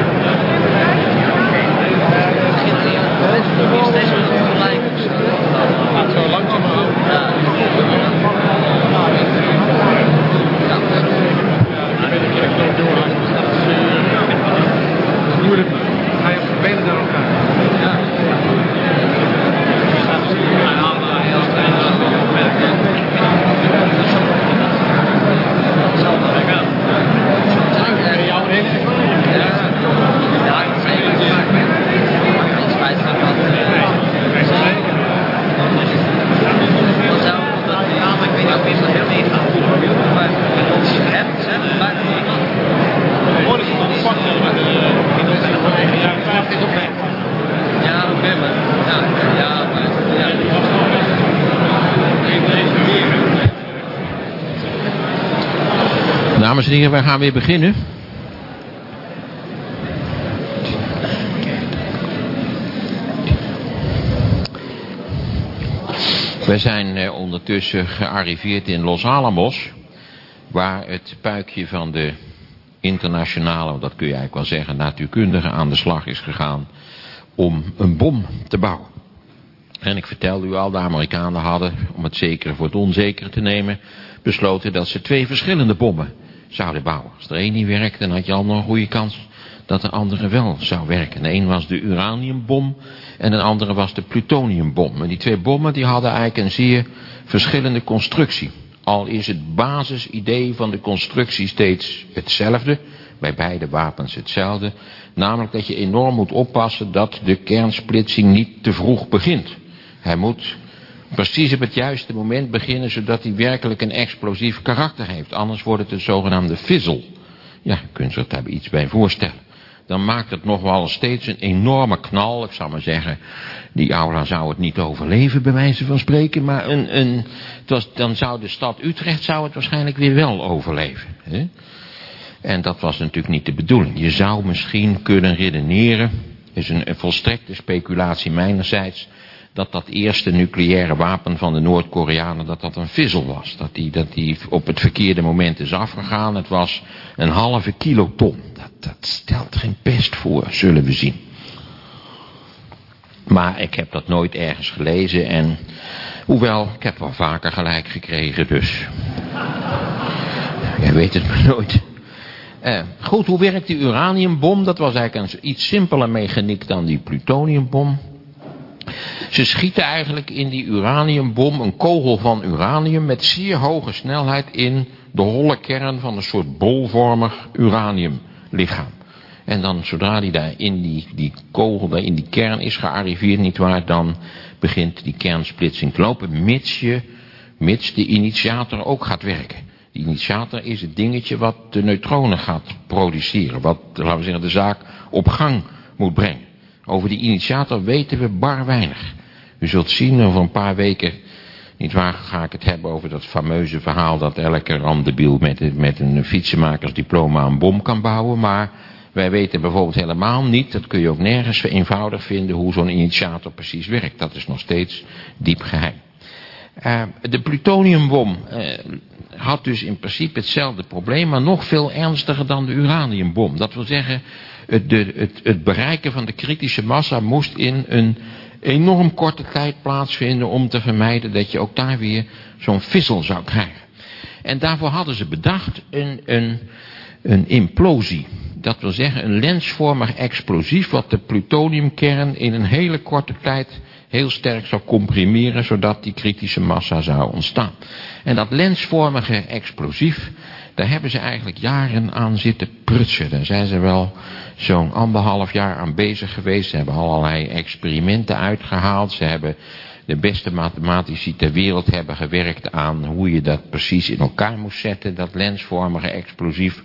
dingen, wij gaan weer beginnen. We zijn eh, ondertussen gearriveerd in Los Alamos, waar het puikje van de internationale, dat kun je eigenlijk wel zeggen, natuurkundige aan de slag is gegaan om een bom te bouwen. En ik vertelde u al, de Amerikanen hadden, om het zekere voor het onzekere te nemen, besloten dat ze twee verschillende bommen zouden bouwen. Als er één niet werkte, dan had je al nog een goede kans dat de andere wel zou werken. De een was de uraniumbom en een andere was de plutoniumbom. En die twee bommen die hadden eigenlijk een zeer verschillende constructie. Al is het basisidee van de constructie steeds hetzelfde, bij beide wapens hetzelfde. Namelijk dat je enorm moet oppassen dat de kernsplitsing niet te vroeg begint. Hij moet precies op het juiste moment beginnen, zodat hij werkelijk een explosief karakter heeft. Anders wordt het een zogenaamde fizzle. Ja, je kunt zich daar iets bij voorstellen. Dan maakt het nog wel steeds een enorme knal. Ik zal maar zeggen, die aula zou het niet overleven, bij wijze van spreken. Maar een, een, het was, dan zou de stad Utrecht zou het waarschijnlijk weer wel overleven. Hè? En dat was natuurlijk niet de bedoeling. Je zou misschien kunnen redeneren, is een, een volstrekte speculatie mijnerzijds, dat dat eerste nucleaire wapen van de Noord-Koreanen, dat dat een vissel was. Dat die, dat die op het verkeerde moment is afgegaan. Het was een halve kiloton. Dat, dat stelt geen pest voor, zullen we zien. Maar ik heb dat nooit ergens gelezen en, hoewel, ik heb wel vaker gelijk gekregen, dus. Jij weet het maar nooit. Eh, goed, hoe werkt die uraniumbom? Dat was eigenlijk een iets simpeler mechaniek dan die plutoniumbom. Ze schieten eigenlijk in die uraniumbom een kogel van uranium met zeer hoge snelheid in de holle kern van een soort bolvormig uraniumlichaam. En dan zodra die daar in die, die kogel, daar in die kern is gearriveerd, nietwaar, dan begint die kernsplitsing te lopen, mits, je, mits de initiator ook gaat werken. De initiator is het dingetje wat de neutronen gaat produceren, wat, laten we zeggen, de zaak op gang moet brengen. Over die initiator weten we bar weinig. U zult zien over een paar weken, niet waar, ga ik het hebben over dat fameuze verhaal dat elke randebiel met, met een fietsenmakersdiploma een bom kan bouwen. Maar wij weten bijvoorbeeld helemaal niet, dat kun je ook nergens eenvoudig vinden, hoe zo'n initiator precies werkt. Dat is nog steeds diep geheim. Uh, de plutoniumbom uh, had dus in principe hetzelfde probleem, maar nog veel ernstiger dan de uraniumbom. Dat wil zeggen, het, het, het bereiken van de kritische massa moest in een enorm korte tijd plaatsvinden om te vermijden dat je ook daar weer zo'n vissel zou krijgen. En daarvoor hadden ze bedacht een, een, een implosie. Dat wil zeggen een lensvormig explosief wat de plutoniumkern in een hele korte tijd heel sterk zou comprimeren zodat die kritische massa zou ontstaan. En dat lensvormige explosief, daar hebben ze eigenlijk jaren aan zitten prutsen. Daar zijn ze wel zo'n anderhalf jaar aan bezig geweest. Ze hebben allerlei experimenten uitgehaald. Ze hebben de beste mathematici ter wereld hebben gewerkt aan hoe je dat precies in elkaar moest zetten, dat lensvormige explosief.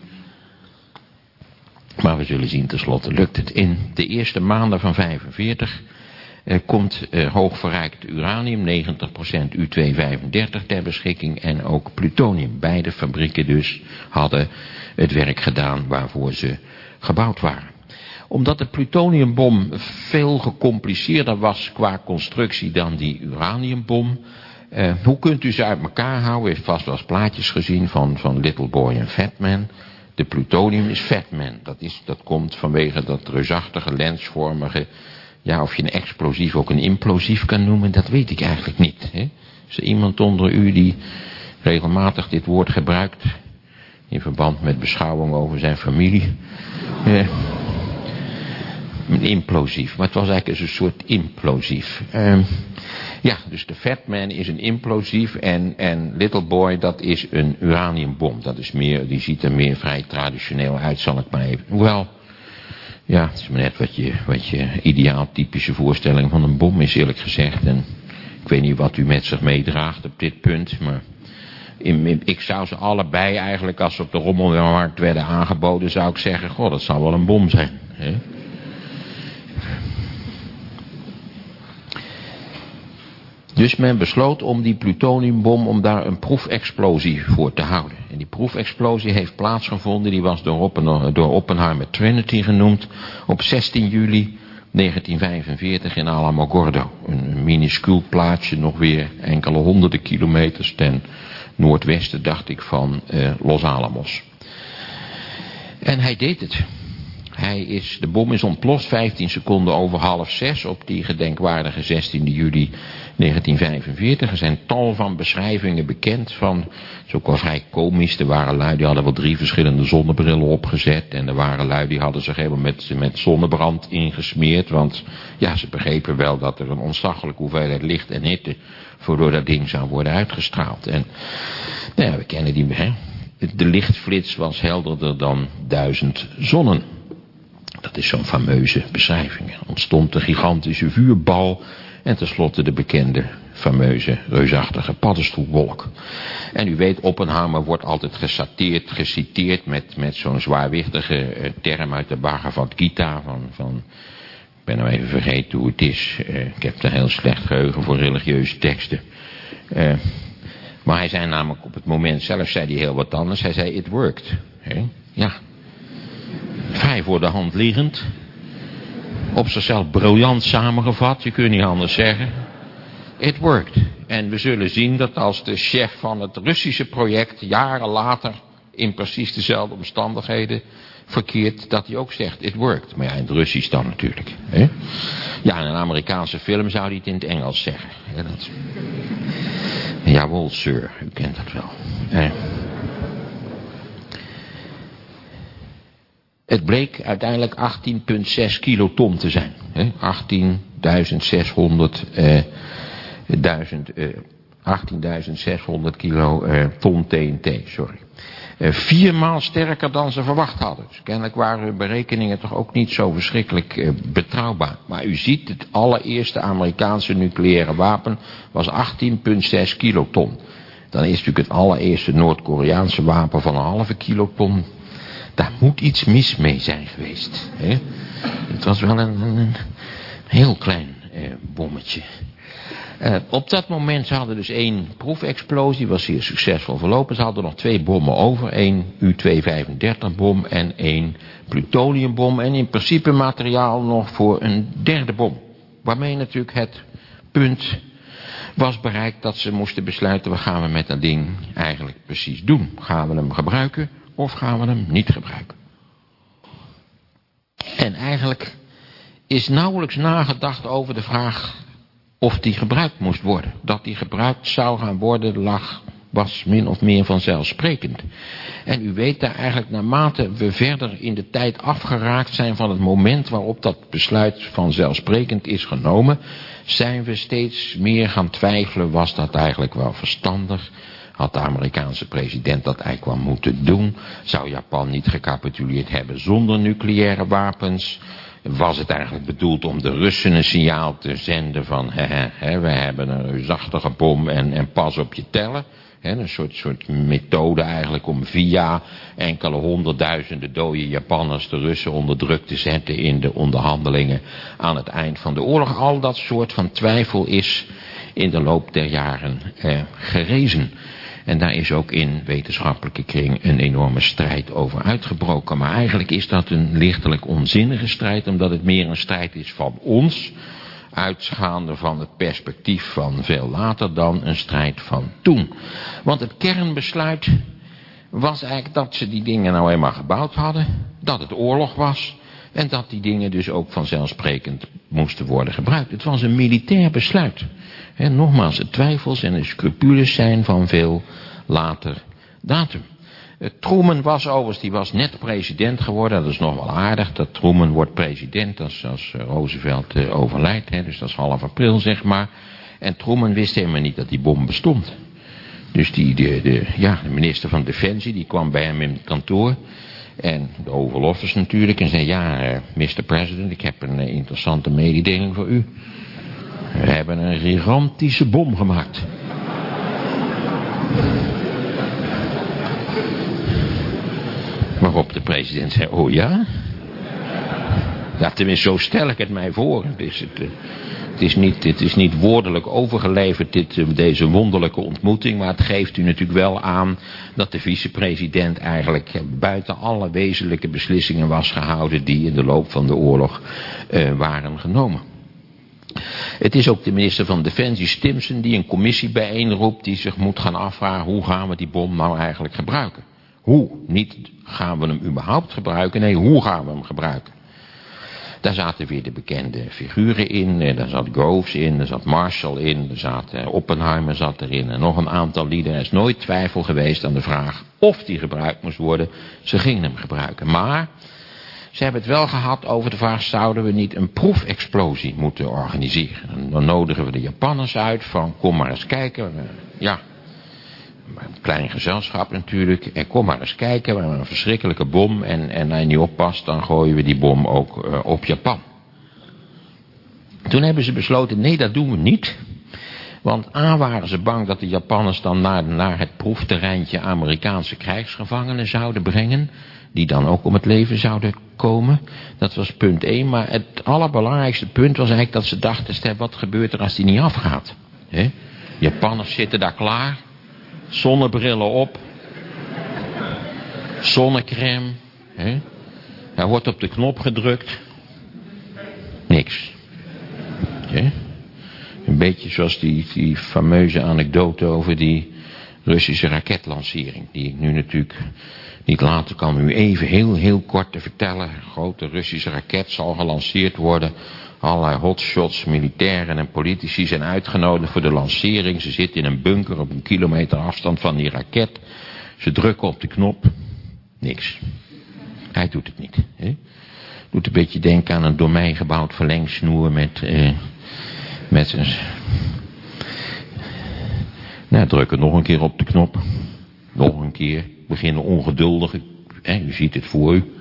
Maar we zullen zien, tenslotte lukt het. In de eerste maanden van 45 eh, komt eh, hoogverrijkt uranium, 90% U-235 ter beschikking en ook plutonium. Beide fabrieken dus hadden het werk gedaan waarvoor ze gebouwd waren. Omdat de plutoniumbom veel gecompliceerder was qua constructie dan die uraniumbom. Eh, hoe kunt u ze uit elkaar houden? U heeft vast wel eens plaatjes gezien van, van Little Boy en Fat Man. De plutonium is Fat Man. Dat, is, dat komt vanwege dat reusachtige, lensvormige... Ja, of je een explosief ook een implosief kan noemen, dat weet ik eigenlijk niet. Hè? Is er iemand onder u die regelmatig dit woord gebruikt? In verband met beschouwing over zijn familie. Een implosief. Maar het was eigenlijk een soort implosief. Eh, ja, dus de Fatman is een implosief en, en Little Boy dat is een uraniumbom. Dat is meer, die ziet er meer vrij traditioneel uit, zal ik maar even. Hoewel, ja, het is maar net wat je, wat je ideaal typische voorstelling van een bom is eerlijk gezegd. En ik weet niet wat u met zich meedraagt op dit punt, maar ik zou ze allebei eigenlijk, als ze op de rommelmarkt werden aangeboden, zou ik zeggen, goh, dat zou wel een bom zijn. Hè? Dus men besloot om die plutoniumbom, om daar een proefexplosie voor te houden. Die proefexplosie heeft plaatsgevonden, die was door, door Oppenheimer Trinity genoemd, op 16 juli 1945 in Alamogordo. Een minuscuul plaatsje, nog weer enkele honderden kilometers ten noordwesten, dacht ik, van uh, Los Alamos. En hij deed het. Hij is, de bom is ontploft 15 seconden over half zes op die gedenkwaardige 16 juli 1945. Er zijn tal van beschrijvingen bekend van, het is ook wel vrij komisch, er waren lui die hadden wel drie verschillende zonnebrillen opgezet en er waren lui die hadden zich helemaal met, met zonnebrand ingesmeerd, want ja, ze begrepen wel dat er een ontzaglijke hoeveelheid licht en hitte voor door dat ding zou worden uitgestraald. En nou ja, we kennen die, hè. De lichtflits was helderder dan duizend zonnen. Dat is zo'n fameuze beschrijving. Ontstond een gigantische vuurbal en tenslotte de bekende fameuze reusachtige paddenstoelwolk. En u weet, Oppenheimer wordt altijd gesateerd, geciteerd met, met zo'n zwaarwichtige eh, term uit de Bhagavad Gita van, van ik ben nou even vergeten hoe het is. Uh, ik heb een heel slecht geheugen voor religieuze teksten. Uh, maar hij zei namelijk op het moment zelf, zei hij heel wat anders. Hij zei, it worked. Ja, vrij voor de hand liggend. Op zichzelf briljant samengevat, je kunt niet anders zeggen. It worked. En we zullen zien dat als de chef van het Russische project jaren later in precies dezelfde omstandigheden verkeert, dat hij ook zegt, it worked. Maar ja, in het Russisch dan natuurlijk. Hè? Ja, in een Amerikaanse film zou hij het in het Engels zeggen. Ja, dat... Jawel, sir, u kent dat wel. Eh. Het bleek uiteindelijk 18,6 kiloton te zijn. 18.600 eh, eh, kilo eh, ton TNT, sorry. Eh, viermaal sterker dan ze verwacht hadden. Dus kennelijk waren hun berekeningen toch ook niet zo verschrikkelijk betrouwbaar. Maar u ziet, het allereerste Amerikaanse nucleaire wapen was 18,6 kiloton. Dan is natuurlijk het allereerste Noord-Koreaanse wapen van een halve kiloton daar moet iets mis mee zijn geweest. Hè? Het was wel een, een heel klein eh, bommetje. Uh, op dat moment, ze hadden dus één proefexplosie, was zeer succesvol verlopen. Ze hadden nog twee bommen over, één U-235 bom en één plutoniumbom. En in principe materiaal nog voor een derde bom. Waarmee natuurlijk het punt was bereikt dat ze moesten besluiten, wat gaan we met dat ding eigenlijk precies doen? Gaan we hem gebruiken of gaan we hem niet gebruiken? En eigenlijk is nauwelijks nagedacht over de vraag of die gebruikt moest worden. Dat die gebruikt zou gaan worden lag, was min of meer vanzelfsprekend. En u weet daar eigenlijk naarmate we verder in de tijd afgeraakt zijn van het moment waarop dat besluit vanzelfsprekend is genomen, zijn we steeds meer gaan twijfelen, was dat eigenlijk wel verstandig? Had de Amerikaanse president dat eigenlijk wel moeten doen? Zou Japan niet gecapituleerd hebben zonder nucleaire wapens? Was het eigenlijk bedoeld om de Russen een signaal te zenden van... He, we hebben een reusachtige bom en, en pas op je tellen? een soort, soort methode eigenlijk om via enkele honderdduizenden dode Japanners de Russen onder druk te zetten in de onderhandelingen aan het eind van de oorlog. Al dat soort van twijfel is in de loop der jaren eh, gerezen. En daar is ook in wetenschappelijke kring een enorme strijd over uitgebroken. Maar eigenlijk is dat een lichtelijk onzinnige strijd, omdat het meer een strijd is van ons, uitgaande van het perspectief van veel later dan een strijd van toen. Want het kernbesluit was eigenlijk dat ze die dingen nou eenmaal gebouwd hadden, dat het oorlog was en dat die dingen dus ook vanzelfsprekend moesten worden gebruikt. Het was een militair besluit. En nogmaals, de twijfels en de scrupules zijn van veel later datum. Uh, Truman was overigens, die was net president geworden. Dat is nog wel aardig, dat Truman wordt president als, als Roosevelt uh, overlijdt. Hè, dus dat is half april, zeg maar. En Truman wist helemaal niet dat die bom bestond. Dus die, de, de, ja, de minister van Defensie, die kwam bij hem in het kantoor. En de Oval Office natuurlijk. En zei, ja, Mr. President, ik heb een interessante mededeling voor u. We hebben een gigantische bom gemaakt. Waarop de president zei, oh ja? Ja, tenminste, zo stel ik het mij voor. Is, het, eh, het is, niet, het is niet woordelijk overgeleverd, dit, eh, deze wonderlijke ontmoeting. Maar het geeft u natuurlijk wel aan dat de vicepresident eigenlijk buiten alle wezenlijke beslissingen was gehouden die in de loop van de oorlog uh, waren genomen. Het is ook de minister van Defensie Stimson die een commissie bijeenroept die zich moet gaan afvragen hoe gaan we die bom nou eigenlijk gebruiken. Hoe? Niet gaan we hem überhaupt gebruiken, nee hoe gaan we hem gebruiken. Daar zaten weer de bekende figuren in. Eh, daar zat Groves in, er zat Marshall in, er zat eh, Oppenheimer zat erin. En nog een aantal lieden. Er is nooit twijfel geweest aan de vraag of die gebruikt moest worden. Ze gingen hem gebruiken. Maar ze hebben het wel gehad over de vraag, zouden we niet een proefexplosie moeten organiseren? En dan nodigen we de Japanners uit van, kom maar eens kijken. Ja, een klein gezelschap natuurlijk. En kom maar eens kijken, we hebben een verschrikkelijke bom. En, en als je niet oppast, dan gooien we die bom ook uh, op Japan. Toen hebben ze besloten, nee dat doen we niet. Want A waren ze bang dat de Japanners dan naar, naar het proefterreintje Amerikaanse krijgsgevangenen zouden brengen. Die dan ook om het leven zouden komen. Dat was punt 1. Maar het allerbelangrijkste punt was eigenlijk dat ze dachten, wat gebeurt er als die niet afgaat? Japanners zitten daar klaar Zonnebrillen op. Zonnecrème. Hè? Hij wordt op de knop gedrukt. Niks. Een beetje zoals die, die fameuze anekdote over die Russische raketlancering. Die ik nu natuurlijk niet later kan u even heel, heel kort te vertellen. Een grote Russische raket zal gelanceerd worden Allerlei hotshots, militairen en politici zijn uitgenodigd voor de lancering. Ze zitten in een bunker op een kilometer afstand van die raket. Ze drukken op de knop. Niks. Hij doet het niet. Hè? Doet een beetje denken aan een door mij gebouwd verlengsnoer met... Eh, met een... Nou, drukken nog een keer op de knop. Nog een keer. Beginnen ongeduldig. Hè, u ziet het voor u.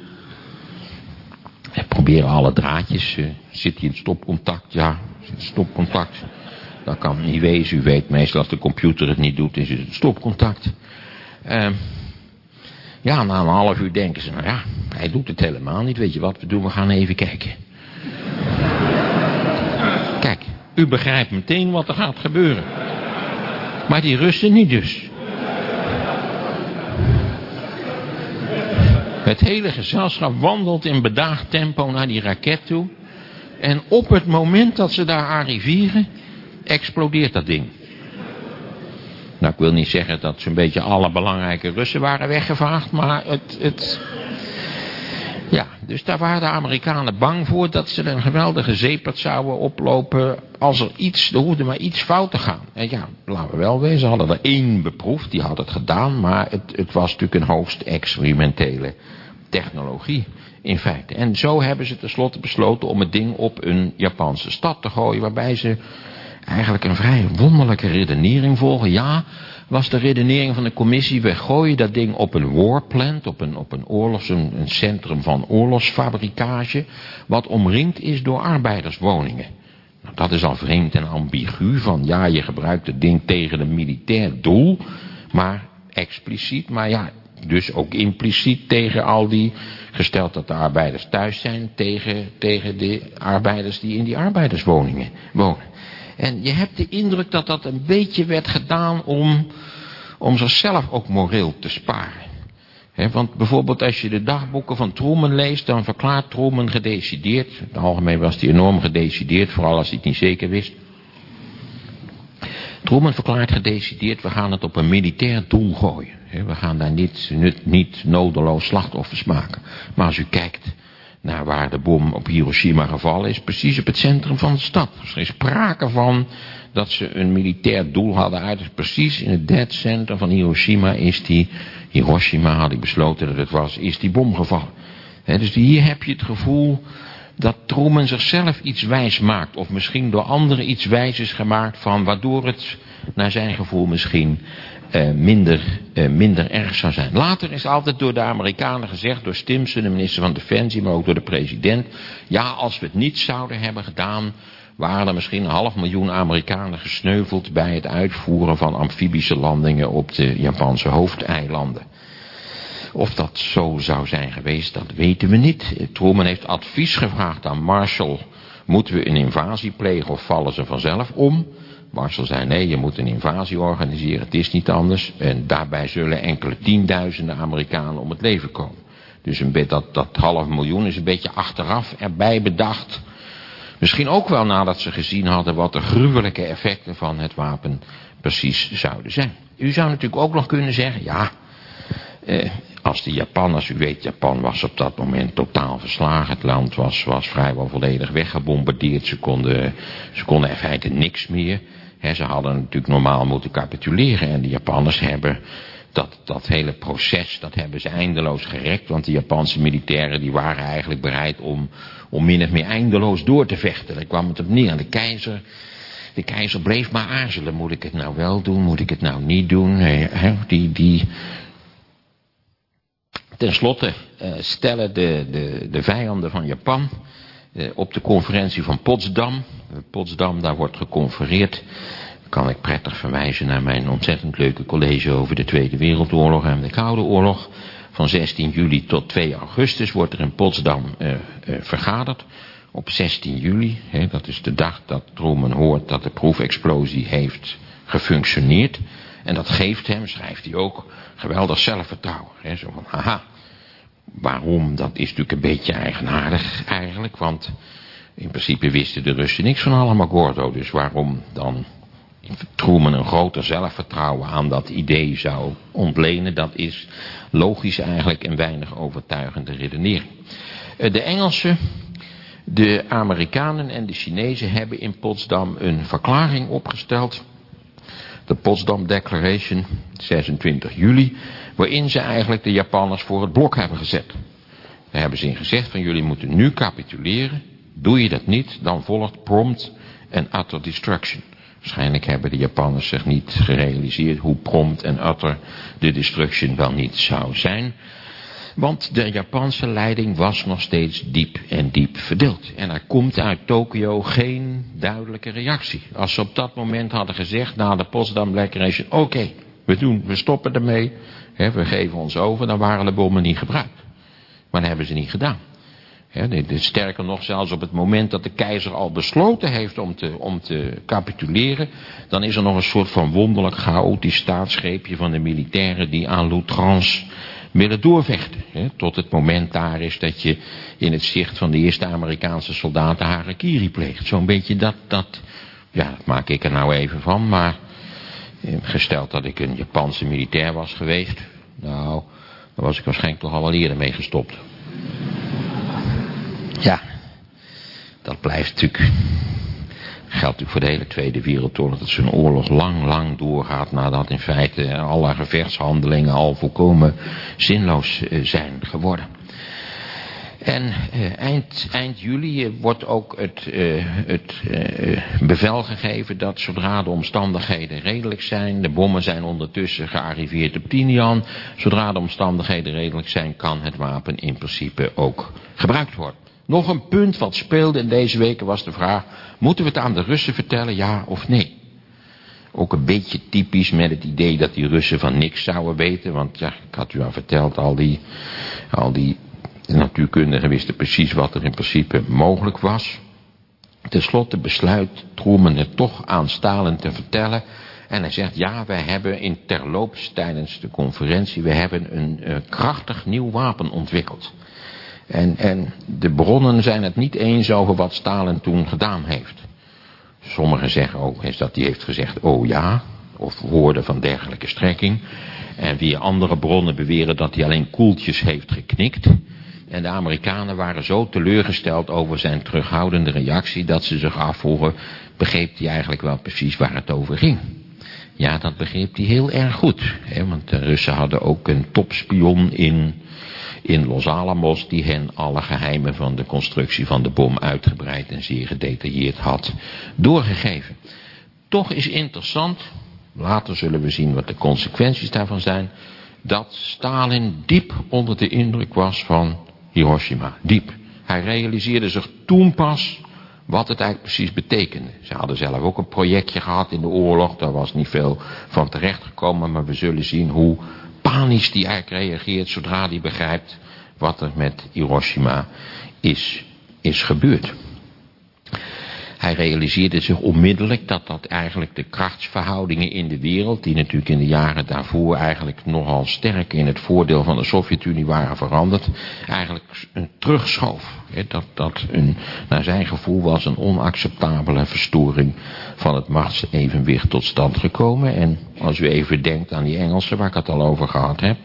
Proberen alle draadjes. Uh, zit hij in stopcontact? Ja, zit stopcontact. Dat kan niet wezen. U weet meestal als de computer het niet doet, is het stopcontact. Uh, ja, na een half uur denken ze, nou ja, hij doet het helemaal niet. Weet je wat we doen? We gaan even kijken. Kijk, u begrijpt meteen wat er gaat gebeuren. Maar die Russen niet dus. Het hele gezelschap wandelt in bedaagd tempo naar die raket toe. En op het moment dat ze daar arriveren, explodeert dat ding. Nou, ik wil niet zeggen dat zo'n beetje alle belangrijke Russen waren weggevaagd, maar het, het... Ja, dus daar waren de Amerikanen bang voor dat ze een geweldige zeepert zouden oplopen als er iets, er hoefde maar iets fout te gaan. En ja, laten we wel wezen, ze hadden er één beproefd, die had het gedaan, maar het, het was natuurlijk een hoogst experimentele technologie in feite. En zo hebben ze tenslotte besloten om het ding op een Japanse stad te gooien, waarbij ze eigenlijk een vrij wonderlijke redenering volgen. Ja, was de redenering van de commissie, we gooien dat ding op een warplant, op een, op een oorlogs, een, centrum van oorlogsfabrikage, wat omringd is door arbeiderswoningen. Nou, dat is al vreemd en ambigu, van ja, je gebruikt het ding tegen een militair doel, maar expliciet, maar ja, dus ook impliciet tegen al die, gesteld dat de arbeiders thuis zijn, tegen, tegen de arbeiders die in die arbeiderswoningen wonen. En je hebt de indruk dat dat een beetje werd gedaan om, om zichzelf ook moreel te sparen. want bijvoorbeeld als je de dagboeken van Truman leest, dan verklaart Truman gedecideerd, in het algemeen was hij enorm gedecideerd, vooral als hij het niet zeker wist. Truman verklaart gedecideerd, we gaan het op een militair doel gooien. We gaan daar niet, niet, niet nodeloos slachtoffers maken. Maar als u kijkt naar waar de bom op Hiroshima gevallen is, precies op het centrum van de stad. Dus er is sprake van dat ze een militair doel hadden uit. Precies in het dead center van Hiroshima is die, Hiroshima had ik besloten dat het was, is die bom gevallen. dus hier heb je het gevoel dat Truman zichzelf iets wijs maakt. Of misschien door anderen iets wijs is gemaakt van waardoor het naar zijn gevoel misschien uh, minder, uh, minder erg zou zijn. Later is altijd door de Amerikanen gezegd, door Stimson, de minister van Defensie, maar ook door de president. Ja, als we het niet zouden hebben gedaan, waren er misschien een half miljoen Amerikanen gesneuveld bij het uitvoeren van amfibische landingen op de Japanse hoofdeilanden. Of dat zo zou zijn geweest, dat weten we niet. Truman heeft advies gevraagd aan Marshall. Moeten we een invasie plegen of vallen ze vanzelf om? Marshall zei nee, je moet een invasie organiseren, het is niet anders. En daarbij zullen enkele tienduizenden Amerikanen om het leven komen. Dus een beetje, dat, dat half miljoen is een beetje achteraf erbij bedacht. Misschien ook wel nadat ze gezien hadden wat de gruwelijke effecten van het wapen precies zouden zijn. U zou natuurlijk ook nog kunnen zeggen, ja, eh, als de Japanners, u weet, Japan was op dat moment totaal verslagen. Het land was, was vrijwel volledig weggebombardeerd. Ze konden, ze konden in feite niks meer. Ze hadden natuurlijk normaal moeten capituleren. En de Japanners hebben dat, dat hele proces, dat hebben ze eindeloos gerekt. Want de Japanse militairen die waren eigenlijk bereid om, om min of meer eindeloos door te vechten. Daar kwam het op neer. En de keizer, de keizer bleef maar aarzelen. Moet ik het nou wel doen? Moet ik het nou niet doen? die, die, Ten slotte uh, stellen de, de, de vijanden van Japan uh, op de conferentie van Potsdam. Potsdam, daar wordt geconfereerd. Kan ik prettig verwijzen naar mijn ontzettend leuke college over de Tweede Wereldoorlog en de Koude Oorlog. Van 16 juli tot 2 augustus wordt er in Potsdam uh, vergaderd. Op 16 juli, hè, dat is de dag dat Truman hoort dat de proefexplosie heeft gefunctioneerd. En dat geeft hem, schrijft hij ook, geweldig zelfvertrouwen. Hè? Zo van, haha, waarom? Dat is natuurlijk een beetje eigenaardig eigenlijk, want in principe wisten de Russen niks van Gordo. Dus waarom dan Truman een groter zelfvertrouwen aan dat idee zou ontlenen, dat is logisch eigenlijk en weinig overtuigende redenering. Eh, de Engelsen, de Amerikanen en de Chinezen hebben in Potsdam een verklaring opgesteld de Potsdam Declaration, 26 juli, waarin ze eigenlijk de Japanners voor het blok hebben gezet. Daar hebben ze in gezegd van jullie moeten nu capituleren. Doe je dat niet, dan volgt prompt en utter destruction. Waarschijnlijk hebben de Japanners zich niet gerealiseerd hoe prompt en utter de destruction wel niet zou zijn. Want de Japanse leiding was nog steeds diep en diep verdeeld. En er komt uit Tokio geen duidelijke reactie. Als ze op dat moment hadden gezegd na de Potsdam Declaration... oké, we doen, we stoppen ermee, hè, we geven ons over... dan waren de bommen niet gebruikt. Maar dat hebben ze niet gedaan. Sterker nog, zelfs op het moment dat de keizer al besloten heeft om te, om te capituleren... dan is er nog een soort van wonderlijk chaotisch staatsgreepje van de militairen... die aan l'outrance willen doorvechten. Hè, tot het moment daar is dat je in het zicht van de eerste Amerikaanse soldaten harakiri pleegt. Zo'n beetje dat, dat, ja, dat maak ik er nou even van. Maar eh, gesteld dat ik een Japanse militair was geweest, nou, dan was ik waarschijnlijk toch al wel eerder mee gestopt. Ja, dat blijft natuurlijk geldt natuurlijk voor de hele Tweede Wereldoorlog dat zo'n oorlog lang, lang doorgaat nadat in feite alle gevechtshandelingen al volkomen zinloos eh, zijn geworden. En eh, eind, eind juli eh, wordt ook het, uh, het uh, bevel gegeven dat zodra de omstandigheden redelijk zijn, de bommen zijn ondertussen gearriveerd op Tinian, zodra de omstandigheden redelijk zijn kan het wapen in principe ook gebruikt worden. Nog een punt wat speelde in deze weken was de vraag... moeten we het aan de Russen vertellen, ja of nee? Ook een beetje typisch met het idee dat die Russen van niks zouden weten. Want ja, ik had u al verteld, al die, al die natuurkundigen wisten precies wat er in principe mogelijk was. Ten slotte besluit Truman het toch aan Stalin te vertellen. En hij zegt, ja, wij hebben in terloops tijdens de conferentie... we hebben een uh, krachtig nieuw wapen ontwikkeld. En, en de bronnen zijn het niet eens over wat Stalin toen gedaan heeft. Sommigen zeggen ook eens dat hij heeft gezegd, oh ja, of woorden van dergelijke strekking. En weer andere bronnen beweren dat hij alleen koeltjes heeft geknikt. En de Amerikanen waren zo teleurgesteld over zijn terughoudende reactie... dat ze zich afvroegen, begreep hij eigenlijk wel precies waar het over ging. Ja, dat begreep hij heel erg goed. Hè, want de Russen hadden ook een topspion in in Los Alamos die hen alle geheimen van de constructie van de bom uitgebreid en zeer gedetailleerd had doorgegeven. Toch is interessant, later zullen we zien wat de consequenties daarvan zijn, dat Stalin diep onder de indruk was van Hiroshima. Diep. Hij realiseerde zich toen pas wat het eigenlijk precies betekende. Ze hadden zelf ook een projectje gehad in de oorlog, daar was niet veel van terechtgekomen, maar we zullen zien hoe panisch die eigenlijk reageert zodra hij begrijpt wat er met Hiroshima is, is gebeurd. Hij realiseerde zich onmiddellijk dat dat eigenlijk de krachtsverhoudingen in de wereld, die natuurlijk in de jaren daarvoor eigenlijk nogal sterk in het voordeel van de Sovjet-Unie waren veranderd, eigenlijk een terugschoof. Dat dat een, naar zijn gevoel was een onacceptabele verstoring van het machtsevenwicht tot stand gekomen. En als u even denkt aan die Engelsen waar ik het al over gehad heb,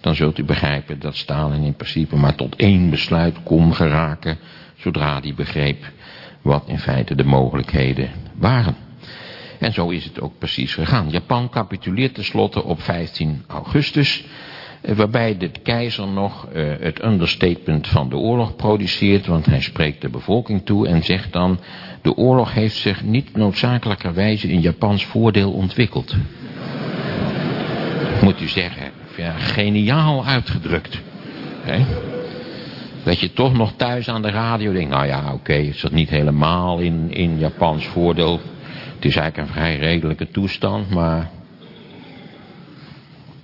dan zult u begrijpen dat Stalin in principe maar tot één besluit kon geraken, zodra hij begreep wat in feite de mogelijkheden waren. En zo is het ook precies gegaan. Japan capituleert tenslotte op 15 augustus, eh, waarbij de keizer nog uh, het understatement van de oorlog produceert, want hij spreekt de bevolking toe en zegt dan, de oorlog heeft zich niet noodzakelijkerwijze in Japans voordeel ontwikkeld. Moet u zeggen, ja, geniaal uitgedrukt. He? Dat je toch nog thuis aan de radio denkt, nou ja, oké, het is dat niet helemaal in, in Japans voordeel. Het is eigenlijk een vrij redelijke toestand, maar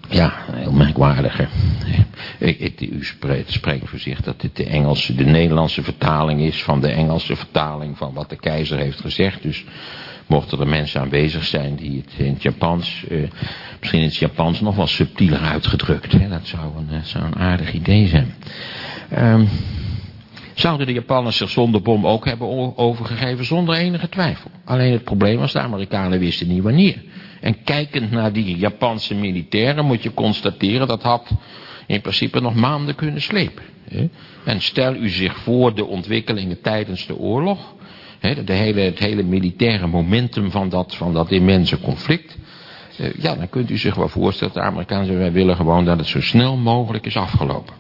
ja, heel merkwaardig. Ik, ik, u spreekt, spreekt voor zich dat dit de Engelse, de Nederlandse vertaling is van de Engelse vertaling van wat de keizer heeft gezegd. Dus mochten er mensen aanwezig zijn die het in het Japans, eh, misschien in het Japans nog wel subtieler uitgedrukt. Hè? Dat zou een, eh, zou een aardig idee zijn. Um, zouden de Japanners zich zonder bom ook hebben overgegeven zonder enige twijfel. Alleen het probleem was, de Amerikanen wisten niet wanneer. En kijkend naar die Japanse militairen moet je constateren dat had in principe nog maanden kunnen slepen. En stel u zich voor de ontwikkelingen tijdens de oorlog. De hele, het hele militaire momentum van dat, van dat immense conflict. Eh, ja, dan kunt u zich wel voorstellen, de Amerikanen wij willen gewoon dat het zo snel mogelijk is afgelopen.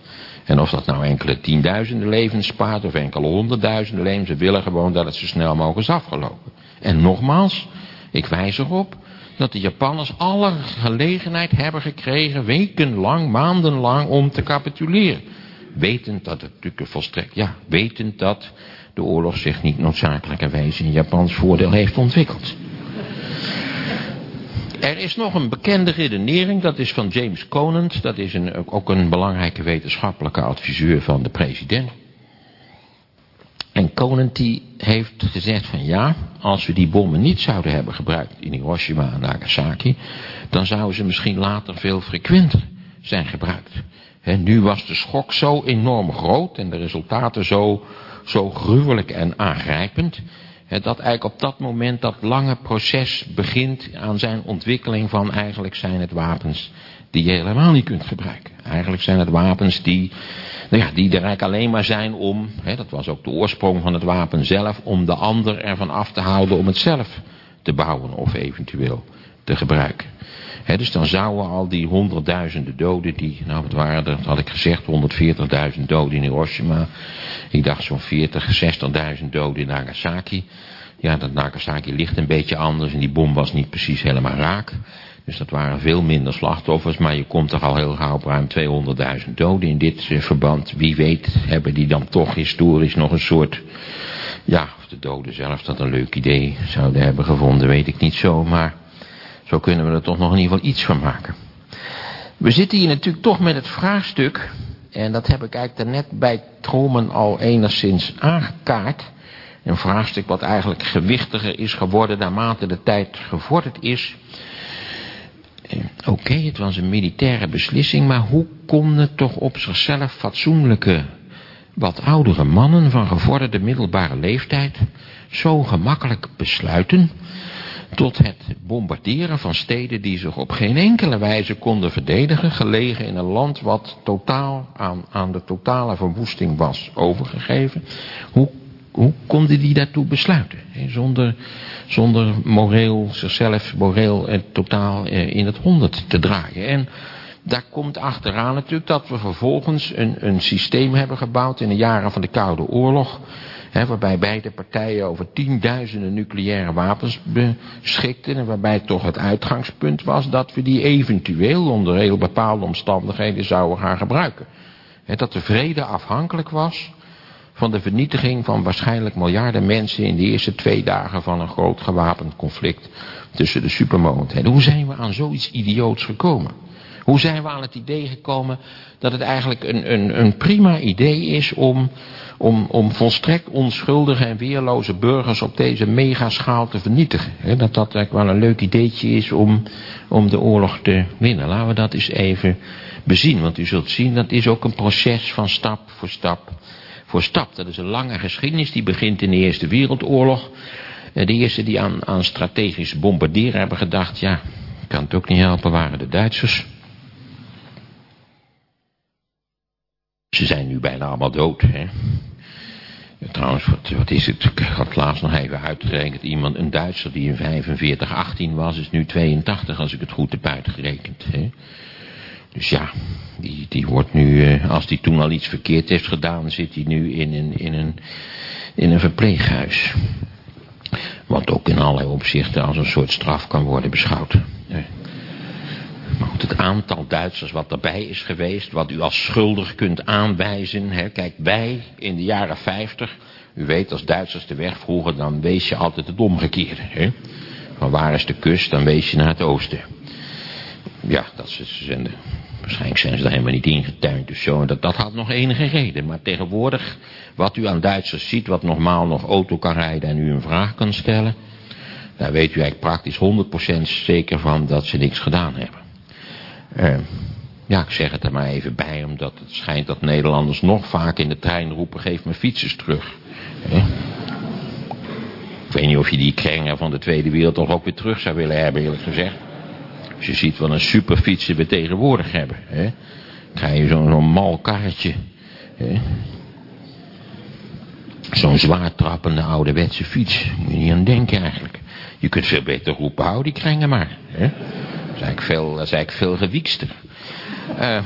En of dat nou enkele tienduizenden levens spaart of enkele honderdduizenden levens, ze willen gewoon dat het zo snel mogelijk is afgelopen. En nogmaals, ik wijs erop dat de Japanners alle gelegenheid hebben gekregen, wekenlang, maandenlang, om te capituleren. Wetend dat het natuurlijk volstrekt, ja, wetend dat de oorlog zich niet noodzakelijkerwijs in Japans voordeel heeft ontwikkeld. Er is nog een bekende redenering, dat is van James Conant. Dat is een, ook een belangrijke wetenschappelijke adviseur van de president. En Conant die heeft gezegd van ja, als we die bommen niet zouden hebben gebruikt in Hiroshima en Nagasaki, dan zouden ze misschien later veel frequenter zijn gebruikt. nu was de schok zo enorm groot en de resultaten zo, zo gruwelijk en aangrijpend, dat eigenlijk op dat moment dat lange proces begint aan zijn ontwikkeling van eigenlijk zijn het wapens die je helemaal niet kunt gebruiken. Eigenlijk zijn het wapens die, nou ja, die er eigenlijk alleen maar zijn om, dat was ook de oorsprong van het wapen zelf, om de ander ervan af te houden om het zelf te bouwen of eventueel te gebruiken. Dus dan zouden al die honderdduizenden doden die, nou wat waren er, had ik gezegd, 140.000 doden in Hiroshima. Ik dacht zo'n 40, 60.000 doden in Nagasaki. Ja, dat Nagasaki ligt een beetje anders en die bom was niet precies helemaal raak. Dus dat waren veel minder slachtoffers, maar je komt er al heel gauw op ruim 200.000 doden in dit eh, verband. Wie weet hebben die dan toch historisch nog een soort... Ja, of de doden zelf dat een leuk idee zouden hebben gevonden, weet ik niet zo, maar... Zo kunnen we er toch nog in ieder geval iets van maken. We zitten hier natuurlijk toch met het vraagstuk, en dat heb ik eigenlijk daarnet bij Tromen al enigszins aangekaart. Een vraagstuk wat eigenlijk gewichtiger is geworden naarmate de tijd gevorderd is. Oké, het was een militaire beslissing, maar hoe konden toch op zichzelf fatsoenlijke, wat oudere mannen van gevorderde middelbare leeftijd zo gemakkelijk besluiten tot het bombarderen van steden die zich op geen enkele wijze konden verdedigen, gelegen in een land wat totaal aan, aan de totale verwoesting was overgegeven. Hoe, hoe konden die daartoe besluiten? zonder, zonder moreel, zichzelf moreel en totaal eh, in het honderd te draaien. En daar komt achteraan natuurlijk dat we vervolgens een, een systeem hebben gebouwd in de jaren van de Koude Oorlog waarbij beide partijen over tienduizenden nucleaire wapens beschikten. En waarbij toch het uitgangspunt was dat we die eventueel onder heel bepaalde omstandigheden zouden gaan gebruiken. dat de vrede afhankelijk was van de vernietiging van waarschijnlijk miljarden mensen in de eerste twee dagen van een groot gewapend conflict tussen de supermogendheden. Hoe zijn we aan zoiets idioots gekomen? Hoe zijn we aan het idee gekomen dat het eigenlijk een, een, een prima idee is om, om, om volstrekt onschuldige en weerloze burgers op deze megaschaal te vernietigen. dat dat eigenlijk wel een leuk ideetje is om, om de oorlog te winnen. Laten we dat eens even bezien, want u zult zien dat is ook een proces van stap voor stap voor stap. Dat is een lange geschiedenis, die begint in de Eerste Wereldoorlog. De eerste die aan, aan strategisch bombarderen hebben gedacht, ja, kan het ook niet helpen, waren de Duitsers. Ze zijn nu bijna allemaal dood, hè. Trouwens, wat, wat, is het? Ik had laatst nog even uitgerekend. Iemand, een Duitser die in 45, 18 was, is nu 82 als ik het goed heb uitgerekend. Hè? Dus ja, die, die wordt nu, eh, als die toen al iets verkeerd heeft gedaan, zit hij nu in een, in een, in een verpleeghuis. Wat ook in allerlei opzichten als een soort straf kan worden beschouwd. Maar het aantal Duitsers wat erbij is geweest, wat u als schuldig kunt aanwijzen. Hè, kijk, wij in de jaren 50, u weet als Duitsers de weg vroegen, dan wees je altijd het omgekeerde. Hè. Van waar is de kust, dan wees je naar het oosten. Ja, dat zenden. Waarschijnlijk zijn ze daar helemaal niet ingetuind dus zo. Dat, dat had nog enige reden. Maar tegenwoordig, wat u aan Duitsers ziet, wat normaal nog auto kan rijden en u een vraag kan stellen. Daar weet u eigenlijk praktisch 100% zeker van dat ze niks gedaan hebben. Uh, ja, ik zeg het er maar even bij, omdat het schijnt dat Nederlanders nog vaak in de trein roepen, geef me fietsers terug. Ik weet niet of je die kringen van de Tweede Wereldoorlog ook weer terug zou willen hebben, eerlijk gezegd. Als je ziet wat een superfietsen we tegenwoordig hebben. Hè? Krijg je zo'n zo mal karretje. Zo'n zwaar trappende ouderwetse fiets. Moet je niet aan denken eigenlijk. Je kunt veel beter roepen, hou die kringen maar. Hè? Is eigenlijk veel, dat is eigenlijk veel gewiekster. Uh,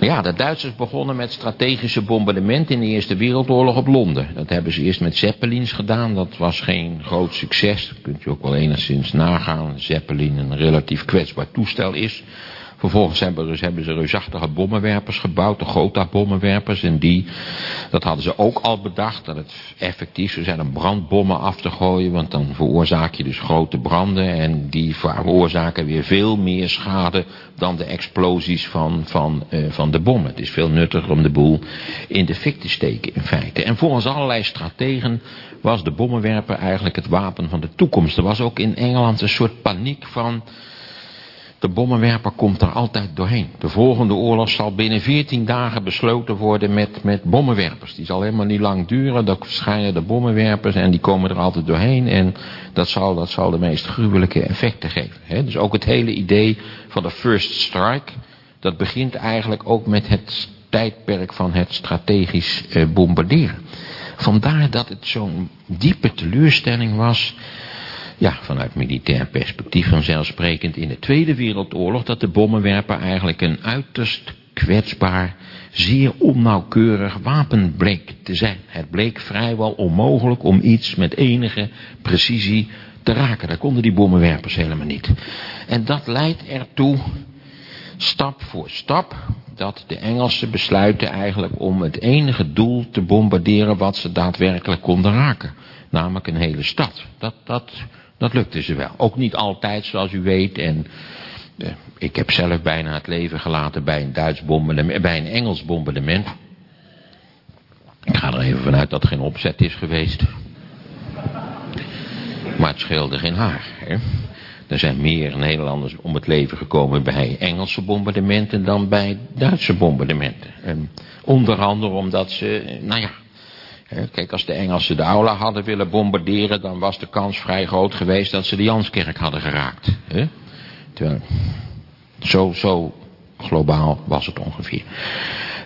ja, de Duitsers begonnen met strategische bombardementen in de Eerste Wereldoorlog op Londen. Dat hebben ze eerst met Zeppelins gedaan. Dat was geen groot succes. Dat kunt u ook wel enigszins nagaan. Zeppelin een relatief kwetsbaar toestel is. Vervolgens hebben, hebben ze reusachtige bommenwerpers gebouwd, de Gotha-bommenwerpers. En die, dat hadden ze ook al bedacht, dat het effectief zou zijn om brandbommen af te gooien. Want dan veroorzaak je dus grote branden. En die veroorzaken weer veel meer schade dan de explosies van, van, uh, van de bommen. Het is veel nuttiger om de boel in de fik te steken in feite. En volgens allerlei strategen was de bommenwerper eigenlijk het wapen van de toekomst. Er was ook in Engeland een soort paniek van... De bommenwerper komt er altijd doorheen. De volgende oorlog zal binnen 14 dagen besloten worden met, met bommenwerpers. Die zal helemaal niet lang duren. Dan verschijnen de bommenwerpers en die komen er altijd doorheen. En dat zal, dat zal de meest gruwelijke effecten geven. Dus ook het hele idee van de first strike. Dat begint eigenlijk ook met het tijdperk van het strategisch eh, bombarderen. Vandaar dat het zo'n diepe teleurstelling was ja, vanuit militair perspectief vanzelfsprekend in de Tweede Wereldoorlog... dat de bommenwerper eigenlijk een uiterst kwetsbaar, zeer onnauwkeurig wapen bleek te zijn. Het bleek vrijwel onmogelijk om iets met enige precisie te raken. Dat konden die bommenwerpers helemaal niet. En dat leidt ertoe, stap voor stap, dat de Engelsen besluiten eigenlijk om het enige doel te bombarderen wat ze daadwerkelijk konden raken. Namelijk een hele stad. Dat, dat dat lukte ze wel. Ook niet altijd, zoals u weet. En uh, ik heb zelf bijna het leven gelaten bij een, Duits bombardement, bij een Engels bombardement. Ik ga er even vanuit dat het geen opzet is geweest. Maar het scheelde geen haar. Hè? Er zijn meer Nederlanders om het leven gekomen bij Engelse bombardementen dan bij Duitse bombardementen. En onder andere omdat ze, nou ja, Kijk, als de Engelsen de aula hadden willen bombarderen, dan was de kans vrij groot geweest dat ze de Janskerk hadden geraakt. Terwijl, zo, zo globaal was het ongeveer.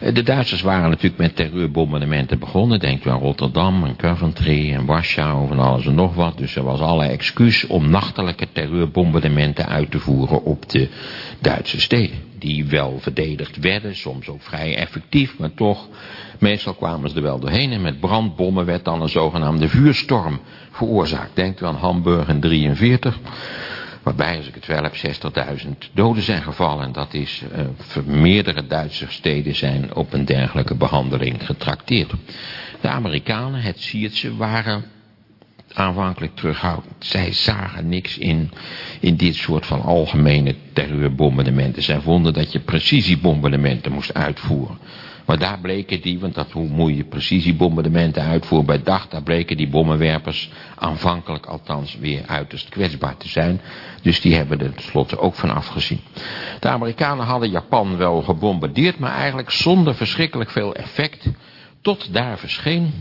De Duitsers waren natuurlijk met terreurbombardementen begonnen. Denk aan Rotterdam en Coventry en Warschau en alles en nog wat. Dus er was allerlei excuus om nachtelijke terreurbombardementen uit te voeren op de Duitse steden. Die wel verdedigd werden, soms ook vrij effectief, maar toch, meestal kwamen ze er wel doorheen. En met brandbommen werd dan een zogenaamde vuurstorm veroorzaakt. Denk aan Hamburg in 43. Waarbij, als ik het wel heb, 60.000 doden zijn gevallen. En dat is, uh, meerdere Duitse steden zijn op een dergelijke behandeling getrakteerd. De Amerikanen, het Siertse, waren aanvankelijk terughoudend. Zij zagen niks in, in dit soort van algemene terreurbombardementen. Zij vonden dat je precisiebombardementen moest uitvoeren. Maar daar bleken die, want dat, hoe moet je precisiebombardementen uitvoeren bij dag, daar bleken die bommenwerpers aanvankelijk althans weer uiterst kwetsbaar te zijn. Dus die hebben er tenslotte ook van afgezien. De Amerikanen hadden Japan wel gebombardeerd, maar eigenlijk zonder verschrikkelijk veel effect. Tot daar verscheen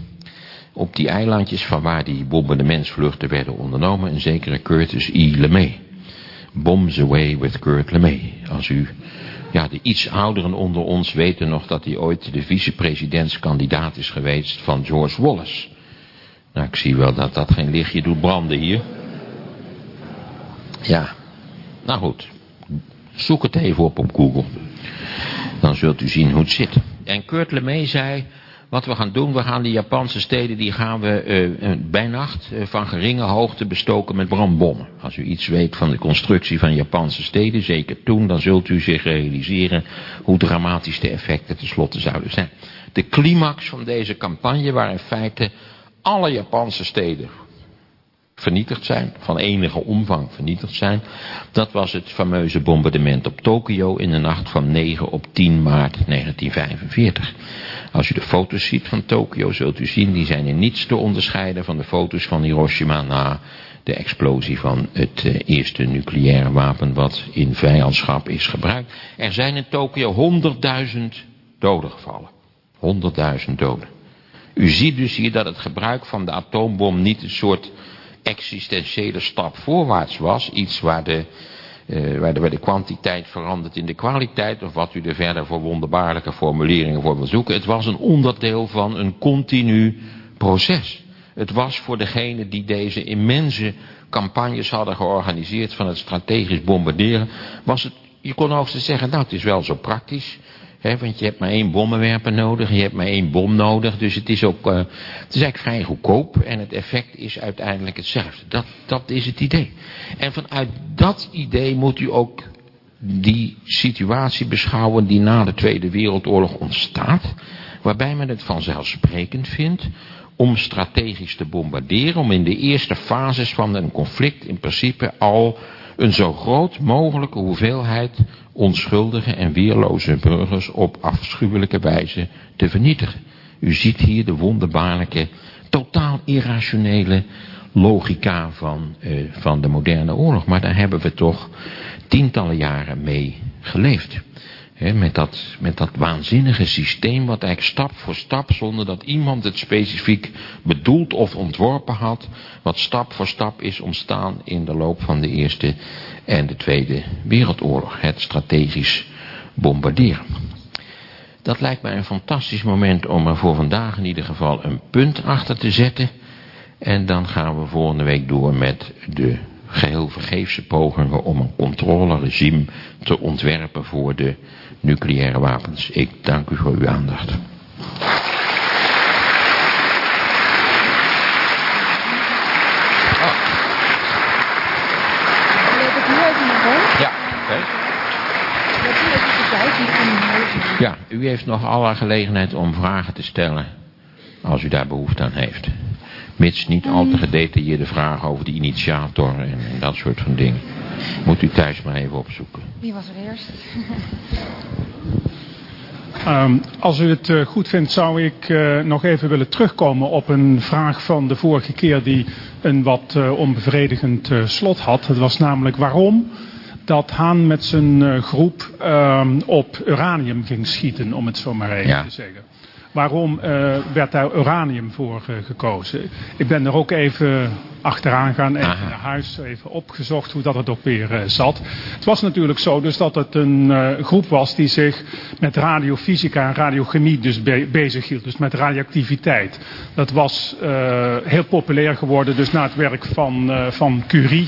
op die eilandjes van waar die bombardementsvluchten werden ondernomen een zekere Curtis E. LeMay. Bombs Away with Kurt LeMay. Als u ja, de iets ouderen onder ons weten nog dat hij ooit de vicepresidentskandidaat is geweest van George Wallace. Nou, ik zie wel dat dat geen lichtje doet branden hier. Ja, nou goed. Zoek het even op op Google. Dan zult u zien hoe het zit. En Kurt LeMay zei, wat we gaan doen, we gaan die Japanse steden, die gaan we uh, bij nacht uh, van geringe hoogte bestoken met brandbommen. Als u iets weet van de constructie van Japanse steden, zeker toen, dan zult u zich realiseren hoe dramatisch de effecten tenslotte zouden zijn. De climax van deze campagne waar in feite alle Japanse steden vernietigd zijn, van enige omvang vernietigd zijn. Dat was het fameuze bombardement op Tokio in de nacht van 9 op 10 maart 1945. Als u de foto's ziet van Tokio zult u zien, die zijn in niets te onderscheiden van de foto's van Hiroshima na de explosie van het uh, eerste nucleaire wapen wat in vijandschap is gebruikt. Er zijn in Tokio 100.000 doden gevallen. 100.000 doden. U ziet dus hier dat het gebruik van de atoombom niet een soort existentiële stap voorwaarts was. Iets waar de, uh, waar, de, de kwantiteit verandert in de kwaliteit. Of wat u er verder voor wonderbaarlijke formuleringen voor wil zoeken. Het was een onderdeel van een continu proces. Het was voor degene die deze immense campagnes hadden georganiseerd van het strategisch bombarderen. Was het, je kon ook zeggen, nou het is wel zo praktisch. Want je hebt maar één bommenwerper nodig, je hebt maar één bom nodig. Dus het is ook, uh, het is eigenlijk vrij goedkoop en het effect is uiteindelijk hetzelfde. Dat, dat is het idee. En vanuit dat idee moet u ook die situatie beschouwen die na de Tweede Wereldoorlog ontstaat. Waarbij men het vanzelfsprekend vindt om strategisch te bombarderen. Om in de eerste fases van een conflict in principe al een zo groot mogelijke hoeveelheid onschuldige en weerloze burgers op afschuwelijke wijze te vernietigen. U ziet hier de wonderbaarlijke, totaal irrationele logica van, uh, van de moderne oorlog. Maar daar hebben we toch tientallen jaren mee geleefd. Met, dat, met dat waanzinnige systeem wat eigenlijk stap voor stap, zonder dat iemand het specifiek bedoeld of ontworpen had, wat stap voor stap is ontstaan in de loop van de Eerste en de Tweede Wereldoorlog. Het strategisch bombarderen. Dat lijkt mij een fantastisch moment om er voor vandaag in ieder geval een punt achter te zetten. En dan gaan we volgende week door met de geheel vergeefse pogingen om een controleregime te ontwerpen voor de nucleaire wapens. Ik dank u voor uw aandacht. Ja, oké. Ja, u heeft nog alle gelegenheid om vragen te stellen als u daar behoefte aan heeft. Mits niet al te gedetailleerde vragen over de initiator en, en dat soort van dingen. Moet u thuis maar even opzoeken. Wie was er eerst? Um, als u het uh, goed vindt, zou ik uh, nog even willen terugkomen op een vraag van de vorige keer die een wat uh, onbevredigend slot had. Het was namelijk waarom dat Haan met zijn groep ehm, op uranium ging schieten, om het zo maar even ja. te zeggen. Waarom uh, werd daar uranium voor uh, gekozen? Ik ben er ook even achteraan gaan, even Aha. naar huis, even opgezocht hoe dat het ook weer zat. Het was natuurlijk zo dus dat het een groep was die zich met radiofysica en radiochemie dus be bezig hield. Dus met radioactiviteit. Dat was heel populair geworden dus na het werk van, van Curie.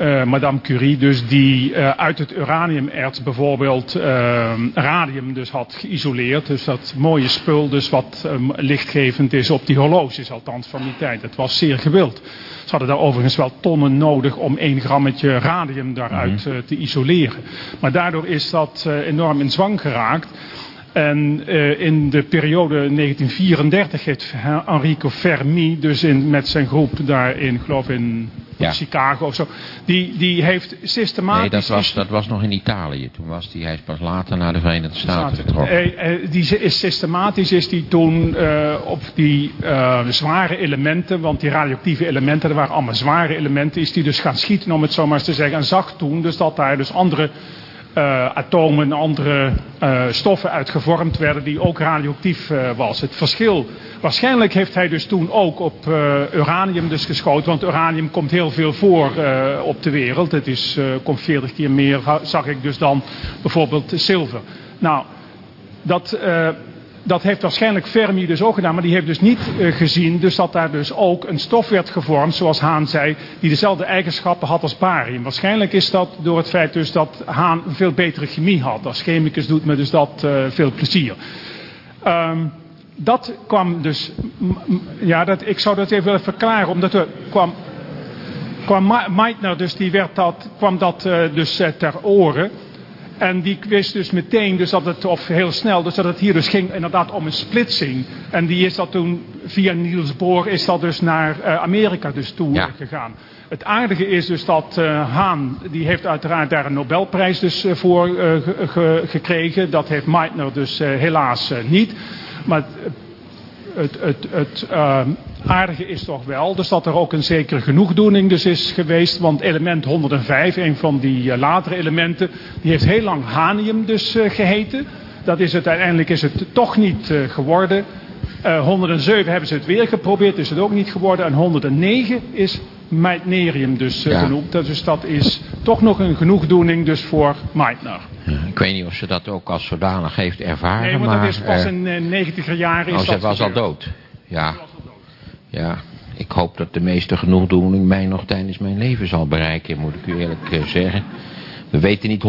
Uh, Madame Curie, dus die uh, uit het uraniumerts bijvoorbeeld uh, radium dus had geïsoleerd. Dus dat mooie spul dus wat um, lichtgevend is op die horloges althans van die tijd. Het was zeer gewild. Ze hadden daar overigens wel tonnen nodig om één grammetje radium daaruit -hmm. te isoleren. Maar daardoor is dat enorm in zwang geraakt. En uh, in de periode 1934 heeft Enrico Fermi, dus in, met zijn groep daar in, geloof in ja. Chicago of zo, die, die heeft systematisch... Nee, dat was, dat was nog in Italië. Toen was die, hij is pas later naar de Verenigde Staten getrokken. Uh, die is systematisch is die toen uh, op die zware elementen, want die radioactieve elementen, dat waren allemaal zware elementen, is die dus gaan schieten om het zo maar eens te zeggen. En zag toen dus dat daar dus andere uh, atomen, andere uh, stoffen uitgevormd werden die ook radioactief uh, was. Het verschil, waarschijnlijk heeft hij dus toen ook op uranium dus geschoten, want uranium komt heel veel voor op de wereld. Het is, komt 40 keer meer, zag ik dus dan bijvoorbeeld zilver. Nou, dat dat heeft waarschijnlijk Fermi dus ook gedaan, maar die heeft dus niet uh, gezien dus dat daar dus ook een stof werd gevormd, zoals Haan zei, die dezelfde eigenschappen had als barium. Waarschijnlijk is dat door het feit dus dat Haan veel betere chemie had. Als chemicus doet me dus dat uh, veel plezier. Um, dat kwam dus, ja, dat, ik zou dat even willen verklaren, omdat er kwam, kwam Meitner, dus die werd dat, kwam dat uh, dus ter oren. En die wist dus meteen, dus dat het, of heel snel, dus dat het hier dus ging inderdaad om een splitsing. En die is dat toen, via Niels Bohr, is dat dus naar uh, Amerika dus toe ja. gegaan. Het aardige is dus dat uh, Haan, die heeft uiteraard daar een Nobelprijs dus uh, voor ge gekregen. Dat heeft Meitner dus helaas niet. Maar het, het, het aardige is toch wel, dus dat er ook een zekere genoegdoening dus is geweest. Want element 105, een van die uh, latere elementen, die heeft heel lang hanium dus uh, geheten. Dat is het, uiteindelijk is het toch niet geworden. 107 hebben ze het weer geprobeerd, is het ook niet geworden. En 109 is meitnerium dus ja. genoemd. Dus dat is toch nog een genoegdoening dus voor Meitner. Ik weet niet of ze dat ook als zodanig heeft ervaren. Nee, maar dat is pas in uh, negentiger jaren. Is oh, ze was al dood. Ja. Ja. Ik hoop dat de meeste genoegdoening mij nog tijdens mijn leven zal bereiken, moet ik u eerlijk uh, zeggen. We weten niet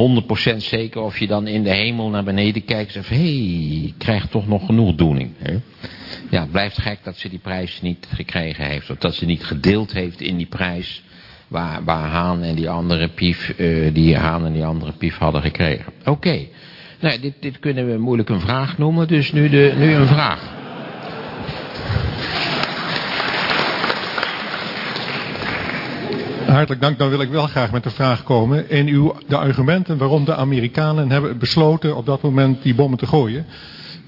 100% zeker of je dan in de hemel naar beneden kijkt en zegt, hé, hey, ik krijg toch nog genoegdoening. Hè? Ja, het blijft gek dat ze die prijs niet gekregen heeft, of dat ze niet gedeeld heeft in die prijs waar, waar Haan en die andere Pief, uh, die Haan en die andere Pief hadden gekregen. Oké. Nou, dit, dit kunnen we moeilijk een vraag noemen, dus nu, de, nu een vraag. Hartelijk dank. Dan wil ik wel graag met de vraag komen. In uw, de argumenten waarom de Amerikanen hebben besloten op dat moment die bommen te gooien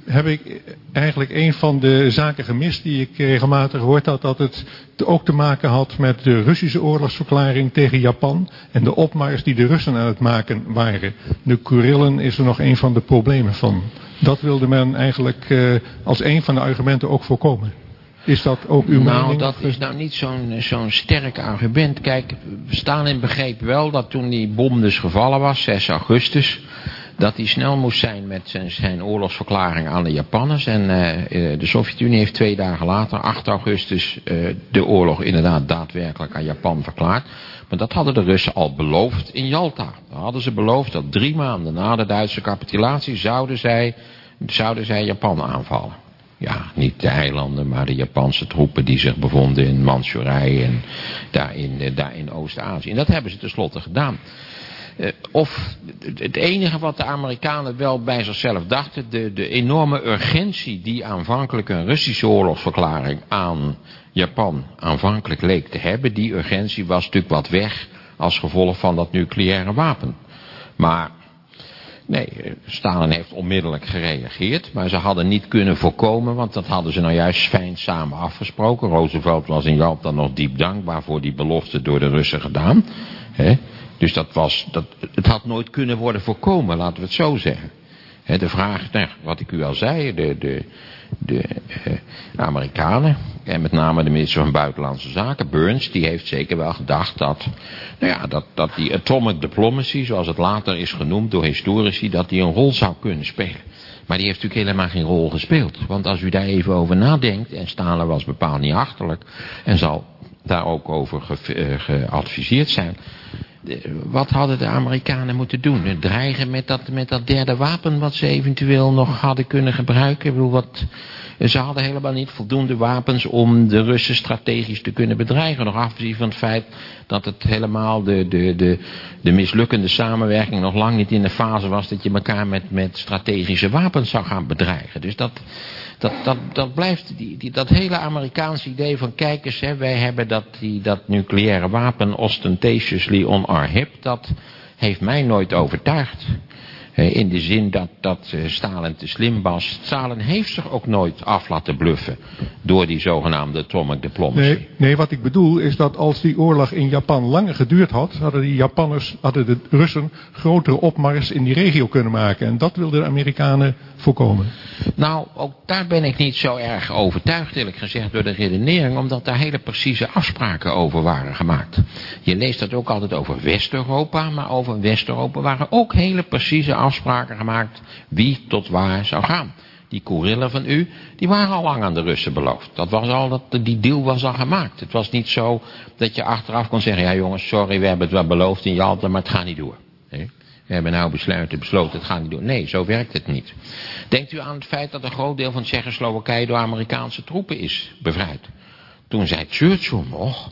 heb ik eigenlijk een van de zaken gemist die ik regelmatig gehoord had. Dat het ook te maken had met de Russische oorlogsverklaring tegen Japan. En de opmars die de Russen aan het maken waren. De Kurillen is er nog een van de problemen van. Dat wilde men eigenlijk uh, als een van de argumenten ook voorkomen. Is dat ook uw nou, mening? Nou, dat is nou niet zo'n zo'n sterk argument. Kijk, we staan in begreep wel dat toen die bom dus gevallen was, 6 augustus dat hij snel moest zijn met zijn, zijn oorlogsverklaring aan de Japanners. En uh, de Sovjet-Unie heeft twee dagen later, 8 augustus, uh, de oorlog inderdaad daadwerkelijk aan Japan verklaard. Maar dat hadden de Russen al beloofd in Yalta. Dan hadden ze beloofd dat drie maanden na de Duitse capitulatie zouden zij, zouden zij Japan aanvallen. Ja, niet de eilanden, maar de Japanse troepen die zich bevonden in Manchurije en daar in, daar in Oost-Azië. En dat hebben ze tenslotte gedaan. Uh, of het enige wat de Amerikanen wel bij zichzelf dachten, de, de enorme urgentie die aanvankelijk een Russische oorlogsverklaring aan Japan aanvankelijk leek te hebben, die urgentie was natuurlijk wat weg als gevolg van dat nucleaire wapen. Maar nee, Stalin heeft onmiddellijk gereageerd, maar ze hadden niet kunnen voorkomen, want dat hadden ze nou juist fijn samen afgesproken. Roosevelt was in Jalta nog diep dankbaar voor die belofte door de Russen gedaan. Dus dat was, dat, het had nooit kunnen worden voorkomen, laten we het zo zeggen. De vraag, nou, wat ik u al zei, de, de, de eh, Amerikanen, en met name de minister van Buitenlandse Zaken, Burns, die heeft zeker wel gedacht dat, nou ja, dat, dat die atomic diplomacy, zoals het later is genoemd door historici, dat die een rol zou kunnen spelen. Maar die heeft natuurlijk helemaal geen rol gespeeld. Want als u daar even over nadenkt, en Stalin was bepaald niet achterlijk, en zal daar ook over ge, uh, geadviseerd zijn, wat hadden de Amerikanen moeten doen? Dreigen met dat, met dat derde wapen wat ze eventueel nog hadden kunnen gebruiken? Ik bedoel, wat, ze hadden helemaal niet voldoende wapens om de Russen strategisch te kunnen bedreigen. Nog afgezien van het feit dat het helemaal de, de, de, de mislukkende samenwerking nog lang niet in de fase was dat je elkaar met, met strategische wapens zou gaan bedreigen. Dus dat, dat, dat, dat blijft, die, die, dat hele Amerikaanse idee van kijk eens, hè, wij hebben dat, die, dat nucleaire wapen ostentatiously on our hip, dat heeft mij nooit overtuigd. In de zin dat, dat eh, Stalin te slim was. Stalin heeft zich ook nooit af laten bluffen door die zogenaamde atomic diplomacy. Nee, nee, wat ik bedoel is dat als die oorlog in Japan langer geduurd had, hadden die Japanners, hadden de Russen grotere opmars in die regio kunnen maken. En dat wilden de Amerikanen voorkomen. Nou, ook daar ben ik niet zo erg overtuigd, eerlijk gezegd, door de redenering, omdat daar hele precieze afspraken over waren gemaakt. Je leest dat ook altijd over West-Europa, maar over West-Europa waren ook hele precieze afspraken gemaakt wie tot waar zou gaan. Die Kurillen van u, die waren al lang aan de Russen beloofd. Dat was al, dat, die deal was al gemaakt. Het was niet zo dat je achteraf kon zeggen, ja jongens, sorry, we hebben het wel beloofd in Jalta, maar het gaat niet door. We hebben nou besluiten, besloten, het gaat niet door. Nee, zo werkt het niet. Denkt u aan het feit dat een groot deel van Tsjechoslowakije door Amerikaanse troepen is bevrijd? Toen zei Churchill nog,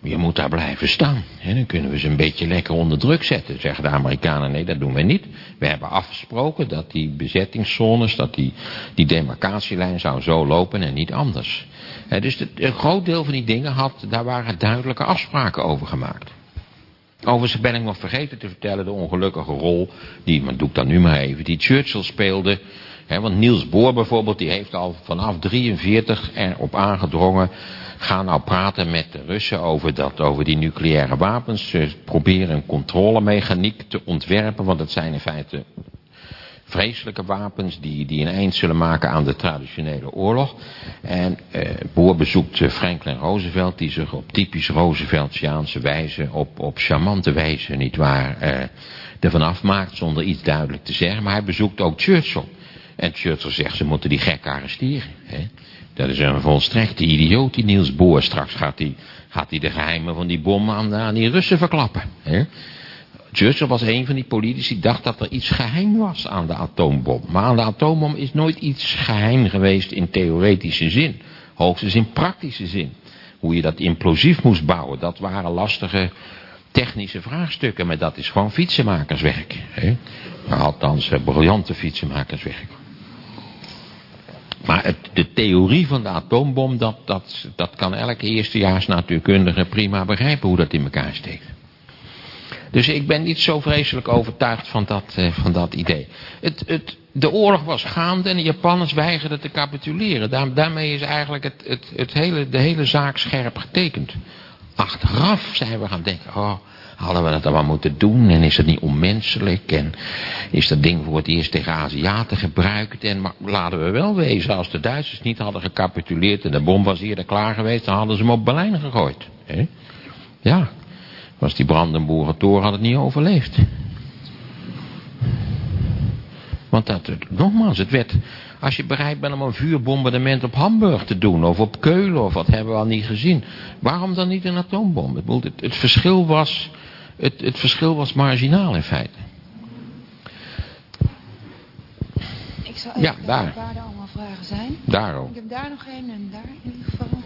je moet daar blijven staan. En dan kunnen we ze een beetje lekker onder druk zetten. Zeggen de Amerikanen, nee dat doen we niet. We hebben afgesproken dat die bezettingszones, dat die, die demarcatielijn zou zo lopen en niet anders. dus een groot deel van die dingen had, daar waren duidelijke afspraken over gemaakt. Overigens ben ik nog vergeten te vertellen de ongelukkige rol, die, maar doe ik dan nu maar even, die Churchill speelde. Want Niels Bohr bijvoorbeeld, die heeft al vanaf 43 erop aangedrongen, ga nou praten met de Russen over, dat, over die nucleaire wapens. Ze proberen een controlemechaniek te ontwerpen, want het zijn in feite vreselijke wapens die, die een eind zullen maken aan de traditionele oorlog. En eh, Boer bezoekt eh, Franklin Roosevelt, die zich op typisch Rooseveltiaanse wijze, op, op charmante wijze, nietwaar, eh, ervan afmaakt zonder iets duidelijk te zeggen. Maar hij bezoekt ook Churchill. En Churchill zegt, ze moeten die gek arresteren. Hè? Dat is een volstrekte idioot, die Niels Boer. Straks gaat hij gaat hij de geheimen van die bom aan, aan die Russen verklappen. Hè? Churchill was een van die politici die dacht dat er iets geheim was aan de atoombom. Maar aan de atoombom is nooit iets geheim geweest in theoretische zin. Hoogstens in praktische zin. Hoe je dat implosief moest bouwen, dat waren lastige technische vraagstukken. Maar dat is gewoon fietsenmakerswerk. Hè? Althans, eh, briljante fietsenmakerswerk. Maar het, de theorie van de atoombom, dat, dat, dat kan elke eerstejaars natuurkundige prima begrijpen hoe dat in elkaar steekt. Dus ik ben niet zo vreselijk overtuigd van dat, eh, van dat idee. Het, het, de oorlog was gaande en de Japanners weigerden te capituleren. Daar, daarmee is eigenlijk het, het, het hele, de hele zaak scherp getekend. Achteraf zijn we gaan denken, oh, hadden we dat allemaal moeten doen en is dat niet onmenselijk en is dat ding voor het eerst tegen Aziaten gebruikt en maar laten we wel wezen, als de Duitsers niet hadden gecapituleerd en de bom was eerder klaar geweest, dan hadden ze hem op Berlijn gegooid. Ja, was die Brandenburger toren had het niet overleefd. Want dat, nogmaals, het werd, als je bereid bent om een vuurbombardement op Hamburg te doen, of op Keulen, of wat hebben we al niet gezien. Waarom dan niet een atoombom? Het, het, verschil, was, het, het verschil was marginaal in feite. Ik zal even Ja, daar. waar er allemaal vragen zijn. Daarom. Ik heb daar nog één en daar in ieder geval.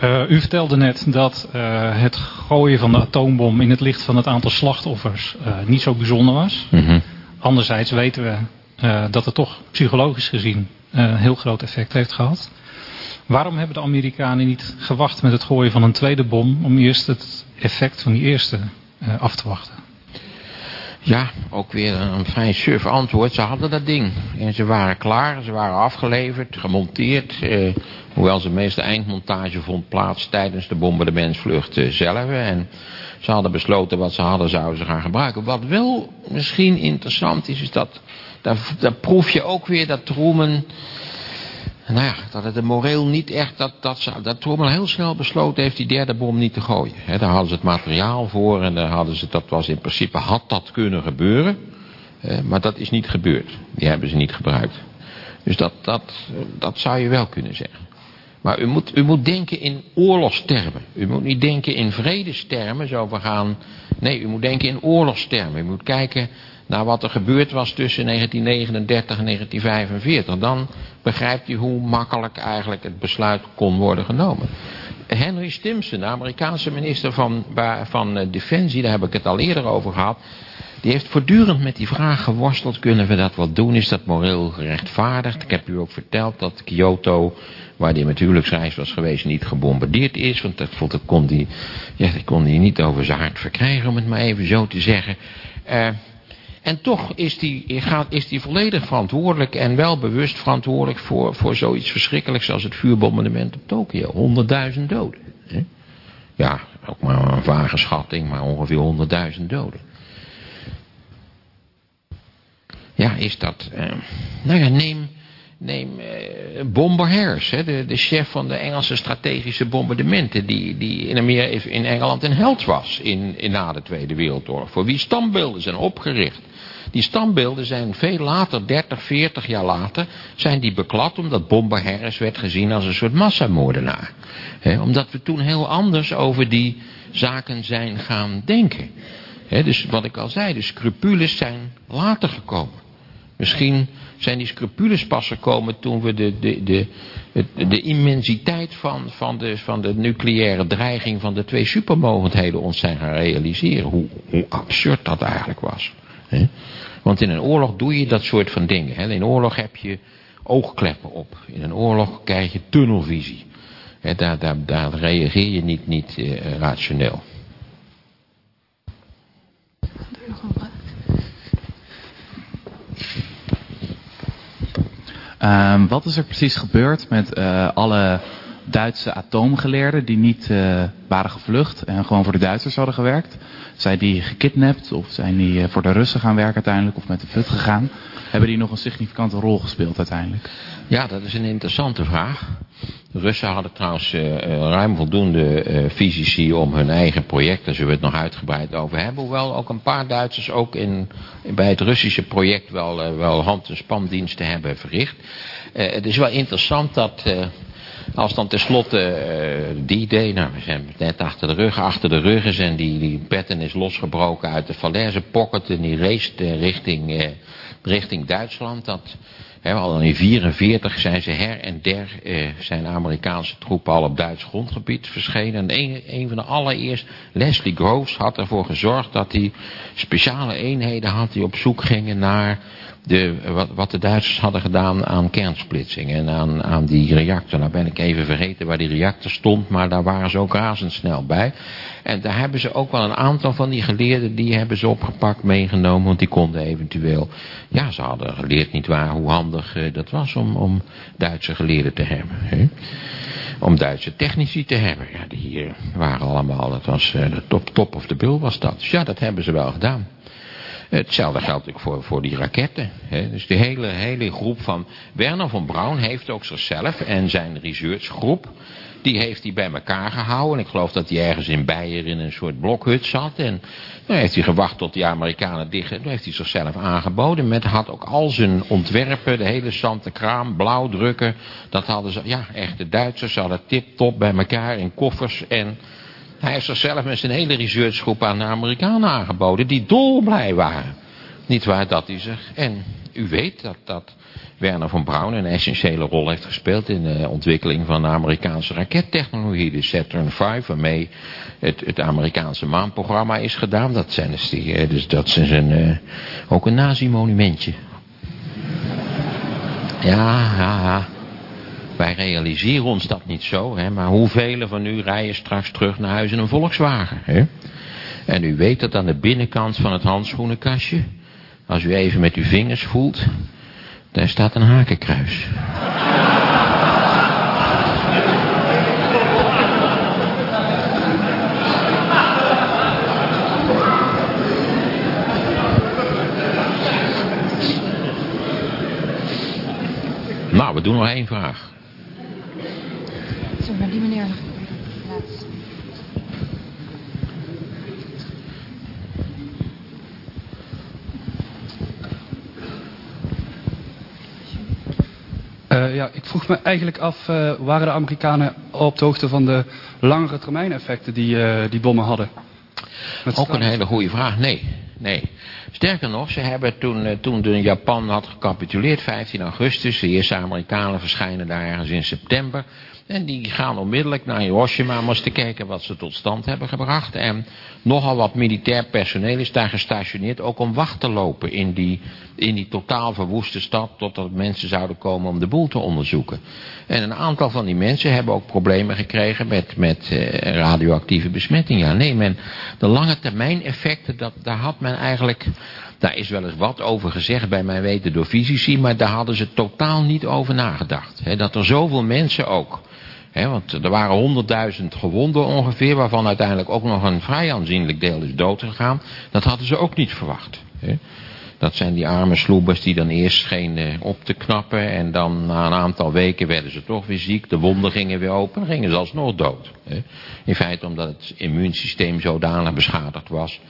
Eh, u vertelde net dat eh, het gooien van de atoombom in het licht van het aantal slachtoffers eh, niet zo bijzonder was. Mhm. Anderzijds weten we dat het toch psychologisch gezien een heel groot effect heeft gehad. Waarom hebben de Amerikanen niet gewacht met het gooien van een tweede bom om eerst het effect van die eerste af te wachten? Ja, ook weer een vrij suf antwoord. Ze hadden dat ding. En ze waren klaar, ze waren afgeleverd, gemonteerd. Eh, hoewel de meeste eindmontage vond plaats tijdens de bombardementsvlucht eh, zelf. En ze hadden besloten wat ze hadden, zouden ze gaan gebruiken. Wat wel misschien interessant is, is dat... Daar, daar proef je ook weer dat Truman... Nou ja, dat het de moreel niet echt... Dat, dat, dat Truman heel snel besloten heeft die derde bom niet te gooien. He, daar hadden ze het materiaal voor en daar hadden ze, dat was in principe... Had dat kunnen gebeuren, maar dat is niet gebeurd. Die hebben ze niet gebruikt. Dus dat, dat, dat zou je wel kunnen zeggen. Maar u moet, u moet denken in oorlogstermen. U moet niet denken in vredestermen, zo we gaan... Nee, u moet denken in oorlogstermen. U moet kijken naar wat er gebeurd was tussen 1939 en 1945. Dan begrijpt u hoe makkelijk eigenlijk het besluit kon worden genomen. Henry Stimson, de Amerikaanse minister van, van eh, Defensie, daar heb ik het al eerder over gehad. Die heeft voortdurend met die vraag geworsteld, kunnen we dat wel doen? Is dat moreel gerechtvaardigd? Ik heb u ook verteld dat Kyoto, waar die met huwelijksreis was geweest, niet gebombardeerd is. Want dat, kon hij die niet over zijn hart verkrijgen, om het maar even zo te zeggen. Uh, en toch is die, gaat, is die volledig verantwoordelijk en wel bewust verantwoordelijk voor, voor zoiets verschrikkelijks als het vuurbombardement op Tokio. Honderdduizend doden. Hè? Ja, ook maar een vage schatting, maar ongeveer honderdduizend doden. Ja, is dat... Uh, nou ja, neem, neem uh, Bomber hè, de, de chef van de Engelse strategische bombardementen... die, die in, Amerika, in Engeland een held was in, in na de Tweede Wereldoorlog. Voor wie standbeelden zijn opgericht. Die standbeelden zijn veel later, 30, 40 jaar later, zijn die beklad omdat Bomber Harris werd gezien als een soort massamoordenaar. Omdat we toen heel anders over die zaken zijn gaan denken. Dus wat ik al zei, de scrupules zijn later gekomen. Misschien zijn die scrupules pas gekomen toen we de, de, de, de, de immensiteit van, van, de, van de nucleaire dreiging van de twee supermogendheden ons zijn gaan realiseren. Hoe, hoe absurd dat eigenlijk was. Want in een oorlog doe je dat soort van dingen. In een oorlog heb je oogkleppen op. In een oorlog krijg je tunnelvisie. daar, daar, daar reageer je niet, niet uh, rationeel. Um, wat is er precies gebeurd met uh, alle Duitse atoomgeleerden die niet uh, waren gevlucht en gewoon voor de Duitsers hadden gewerkt? Zijn die gekidnapt of zijn die uh, voor de Russen gaan werken uiteindelijk of met de FUT gegaan? Hebben die nog een significante rol gespeeld uiteindelijk? Ja, dat is een interessante vraag. De Russen hadden trouwens uh, ruim voldoende uh, fysici om hun eigen project, daar zullen we het nog uitgebreid over hebben. Hoewel ook een paar Duitsers ook in, bij het Russische project wel, uh, wel hand- en spandiensten hebben verricht. het is wel interessant dat als dan tenslotte uh, die day, nou we zijn net achter de rug, achter de rug is en die, die petten is losgebroken uit de falaise pocket en die race richting, uh, richting Duitsland. Dat, He, al in 1944 zijn ze her en der, eh, zijn Amerikaanse troepen al op Duits grondgebied verschenen. En een, een van de allereerst, Leslie Groves, had ervoor gezorgd dat hij speciale eenheden had die op zoek gingen naar de, wat, wat de Duitsers hadden gedaan aan kernsplitsing en aan, aan die reactor. Nou ben ik even vergeten waar die reactor stond, maar daar waren ze ook razendsnel bij. En daar hebben ze ook wel een aantal van die geleerden, die hebben ze opgepakt, meegenomen, want die konden eventueel, ja ze hadden geleerd niet waar hoe handig uh, dat was om, om Duitse geleerden te hebben. Hè? Om Duitse technici te hebben. Ja, die waren allemaal, dat was uh, de top, top of the bill was dat. Dus ja, dat hebben ze wel gedaan. Hetzelfde geldt ook voor, voor die raketten. Hè. Dus de hele, hele groep van... Werner von Braun heeft ook zichzelf en zijn researchgroep... die heeft hij bij elkaar gehouden. En ik geloof dat hij ergens in Beier in een soort blokhut zat. En dan heeft hij gewacht tot die Amerikanen dicht... Toen heeft hij zichzelf aangeboden. Met had ook al zijn ontwerpen, de hele zante kraam, blauwdrukken. Dat hadden ze, ja, echt de Duitsers. Hadden tip-top bij elkaar in koffers en... Hij heeft zichzelf met zijn hele researchgroep aan de Amerikanen aangeboden, die dolblij waren. Niet waar dat hij zich. En u weet dat, dat Werner von Braun een essentiële rol heeft gespeeld in de ontwikkeling van de Amerikaanse rakettechnologie, de Saturn V, waarmee het, het Amerikaanse maanprogramma is gedaan. Dat, zijn dus, die, eh, dus dat is een, uh, ook een nazi-monumentje. Ja, ja, ja. Wij realiseren ons dat niet zo, hè, maar hoeveel van u rijden straks terug naar huis in een Volkswagen? Hè? En u weet dat aan de binnenkant van het handschoenenkastje, als u even met uw vingers voelt, daar staat een hakenkruis. Nou, we doen nog één vraag. Zullen we die meneer laten Uh, ja, ik vroeg me eigenlijk af, uh, waren de Amerikanen op de hoogte van de langere termijn effecten die uh, die bommen hadden? Ook een hele goede vraag. Nee, nee. Sterker nog, ze hebben toen, toen de Japan had gecapituleerd, 15 augustus, de eerste Amerikanen verschijnen daar ergens in september. En die gaan onmiddellijk naar Hiroshima om eens te kijken wat ze tot stand hebben gebracht. En nogal wat militair personeel is daar gestationeerd, ook om wacht te lopen in die, in die totaal verwoeste stad, totdat mensen zouden komen om de boel te onderzoeken. En een aantal van die mensen hebben ook problemen gekregen met, met eh, radioactieve besmetting. Ja, nee, men, de lange termijn effecten, dat, daar had men eigenlijk... Daar is wel eens wat over gezegd bij mijn weten door fysici, maar daar hadden ze totaal niet over nagedacht. Dat er zoveel mensen ook want er waren honderdduizend gewonden ongeveer, waarvan uiteindelijk ook nog een vrij aanzienlijk deel is doodgegaan. Dat hadden ze ook niet verwacht. Dat zijn die arme sloebers die dan eerst schenen op te knappen en dan na een aantal weken werden ze toch weer ziek. De wonden gingen weer open, gingen ze alsnog dood. In feite omdat het immuunsysteem zodanig beschadigd was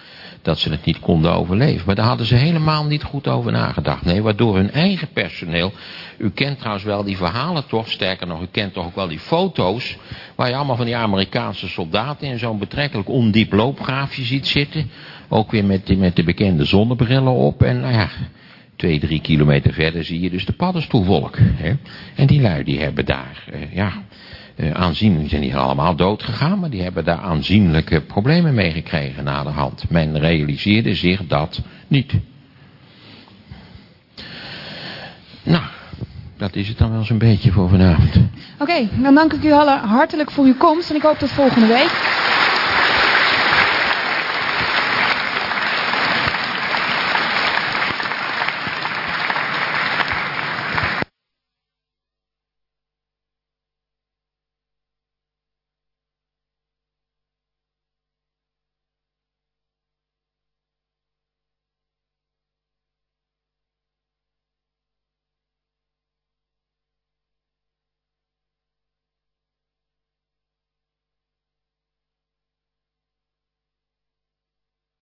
dat ze het niet konden overleven. Maar daar hadden ze helemaal niet goed over nagedacht. Nee, waardoor hun eigen personeel... U kent trouwens wel die verhalen toch, sterker nog, u kent toch ook wel die foto's... waar je allemaal van die Amerikaanse soldaten in zo'n betrekkelijk ondiep loopgraafje ziet zitten. Ook weer met, met de bekende zonnebrillen op en nou ja... Twee, drie kilometer verder zie je dus de paddenstoelvolk. Hè? En die lui die hebben daar, eh, ja, uh, aanzienlijk, zijn niet allemaal dood gegaan, maar die hebben daar aanzienlijke problemen mee gekregen na de hand. Men realiseerde zich dat niet. Nou, dat is het dan wel zo'n beetje voor vanavond. Oké, dan dank ik u allen hartelijk voor uw komst en ik hoop tot volgende week.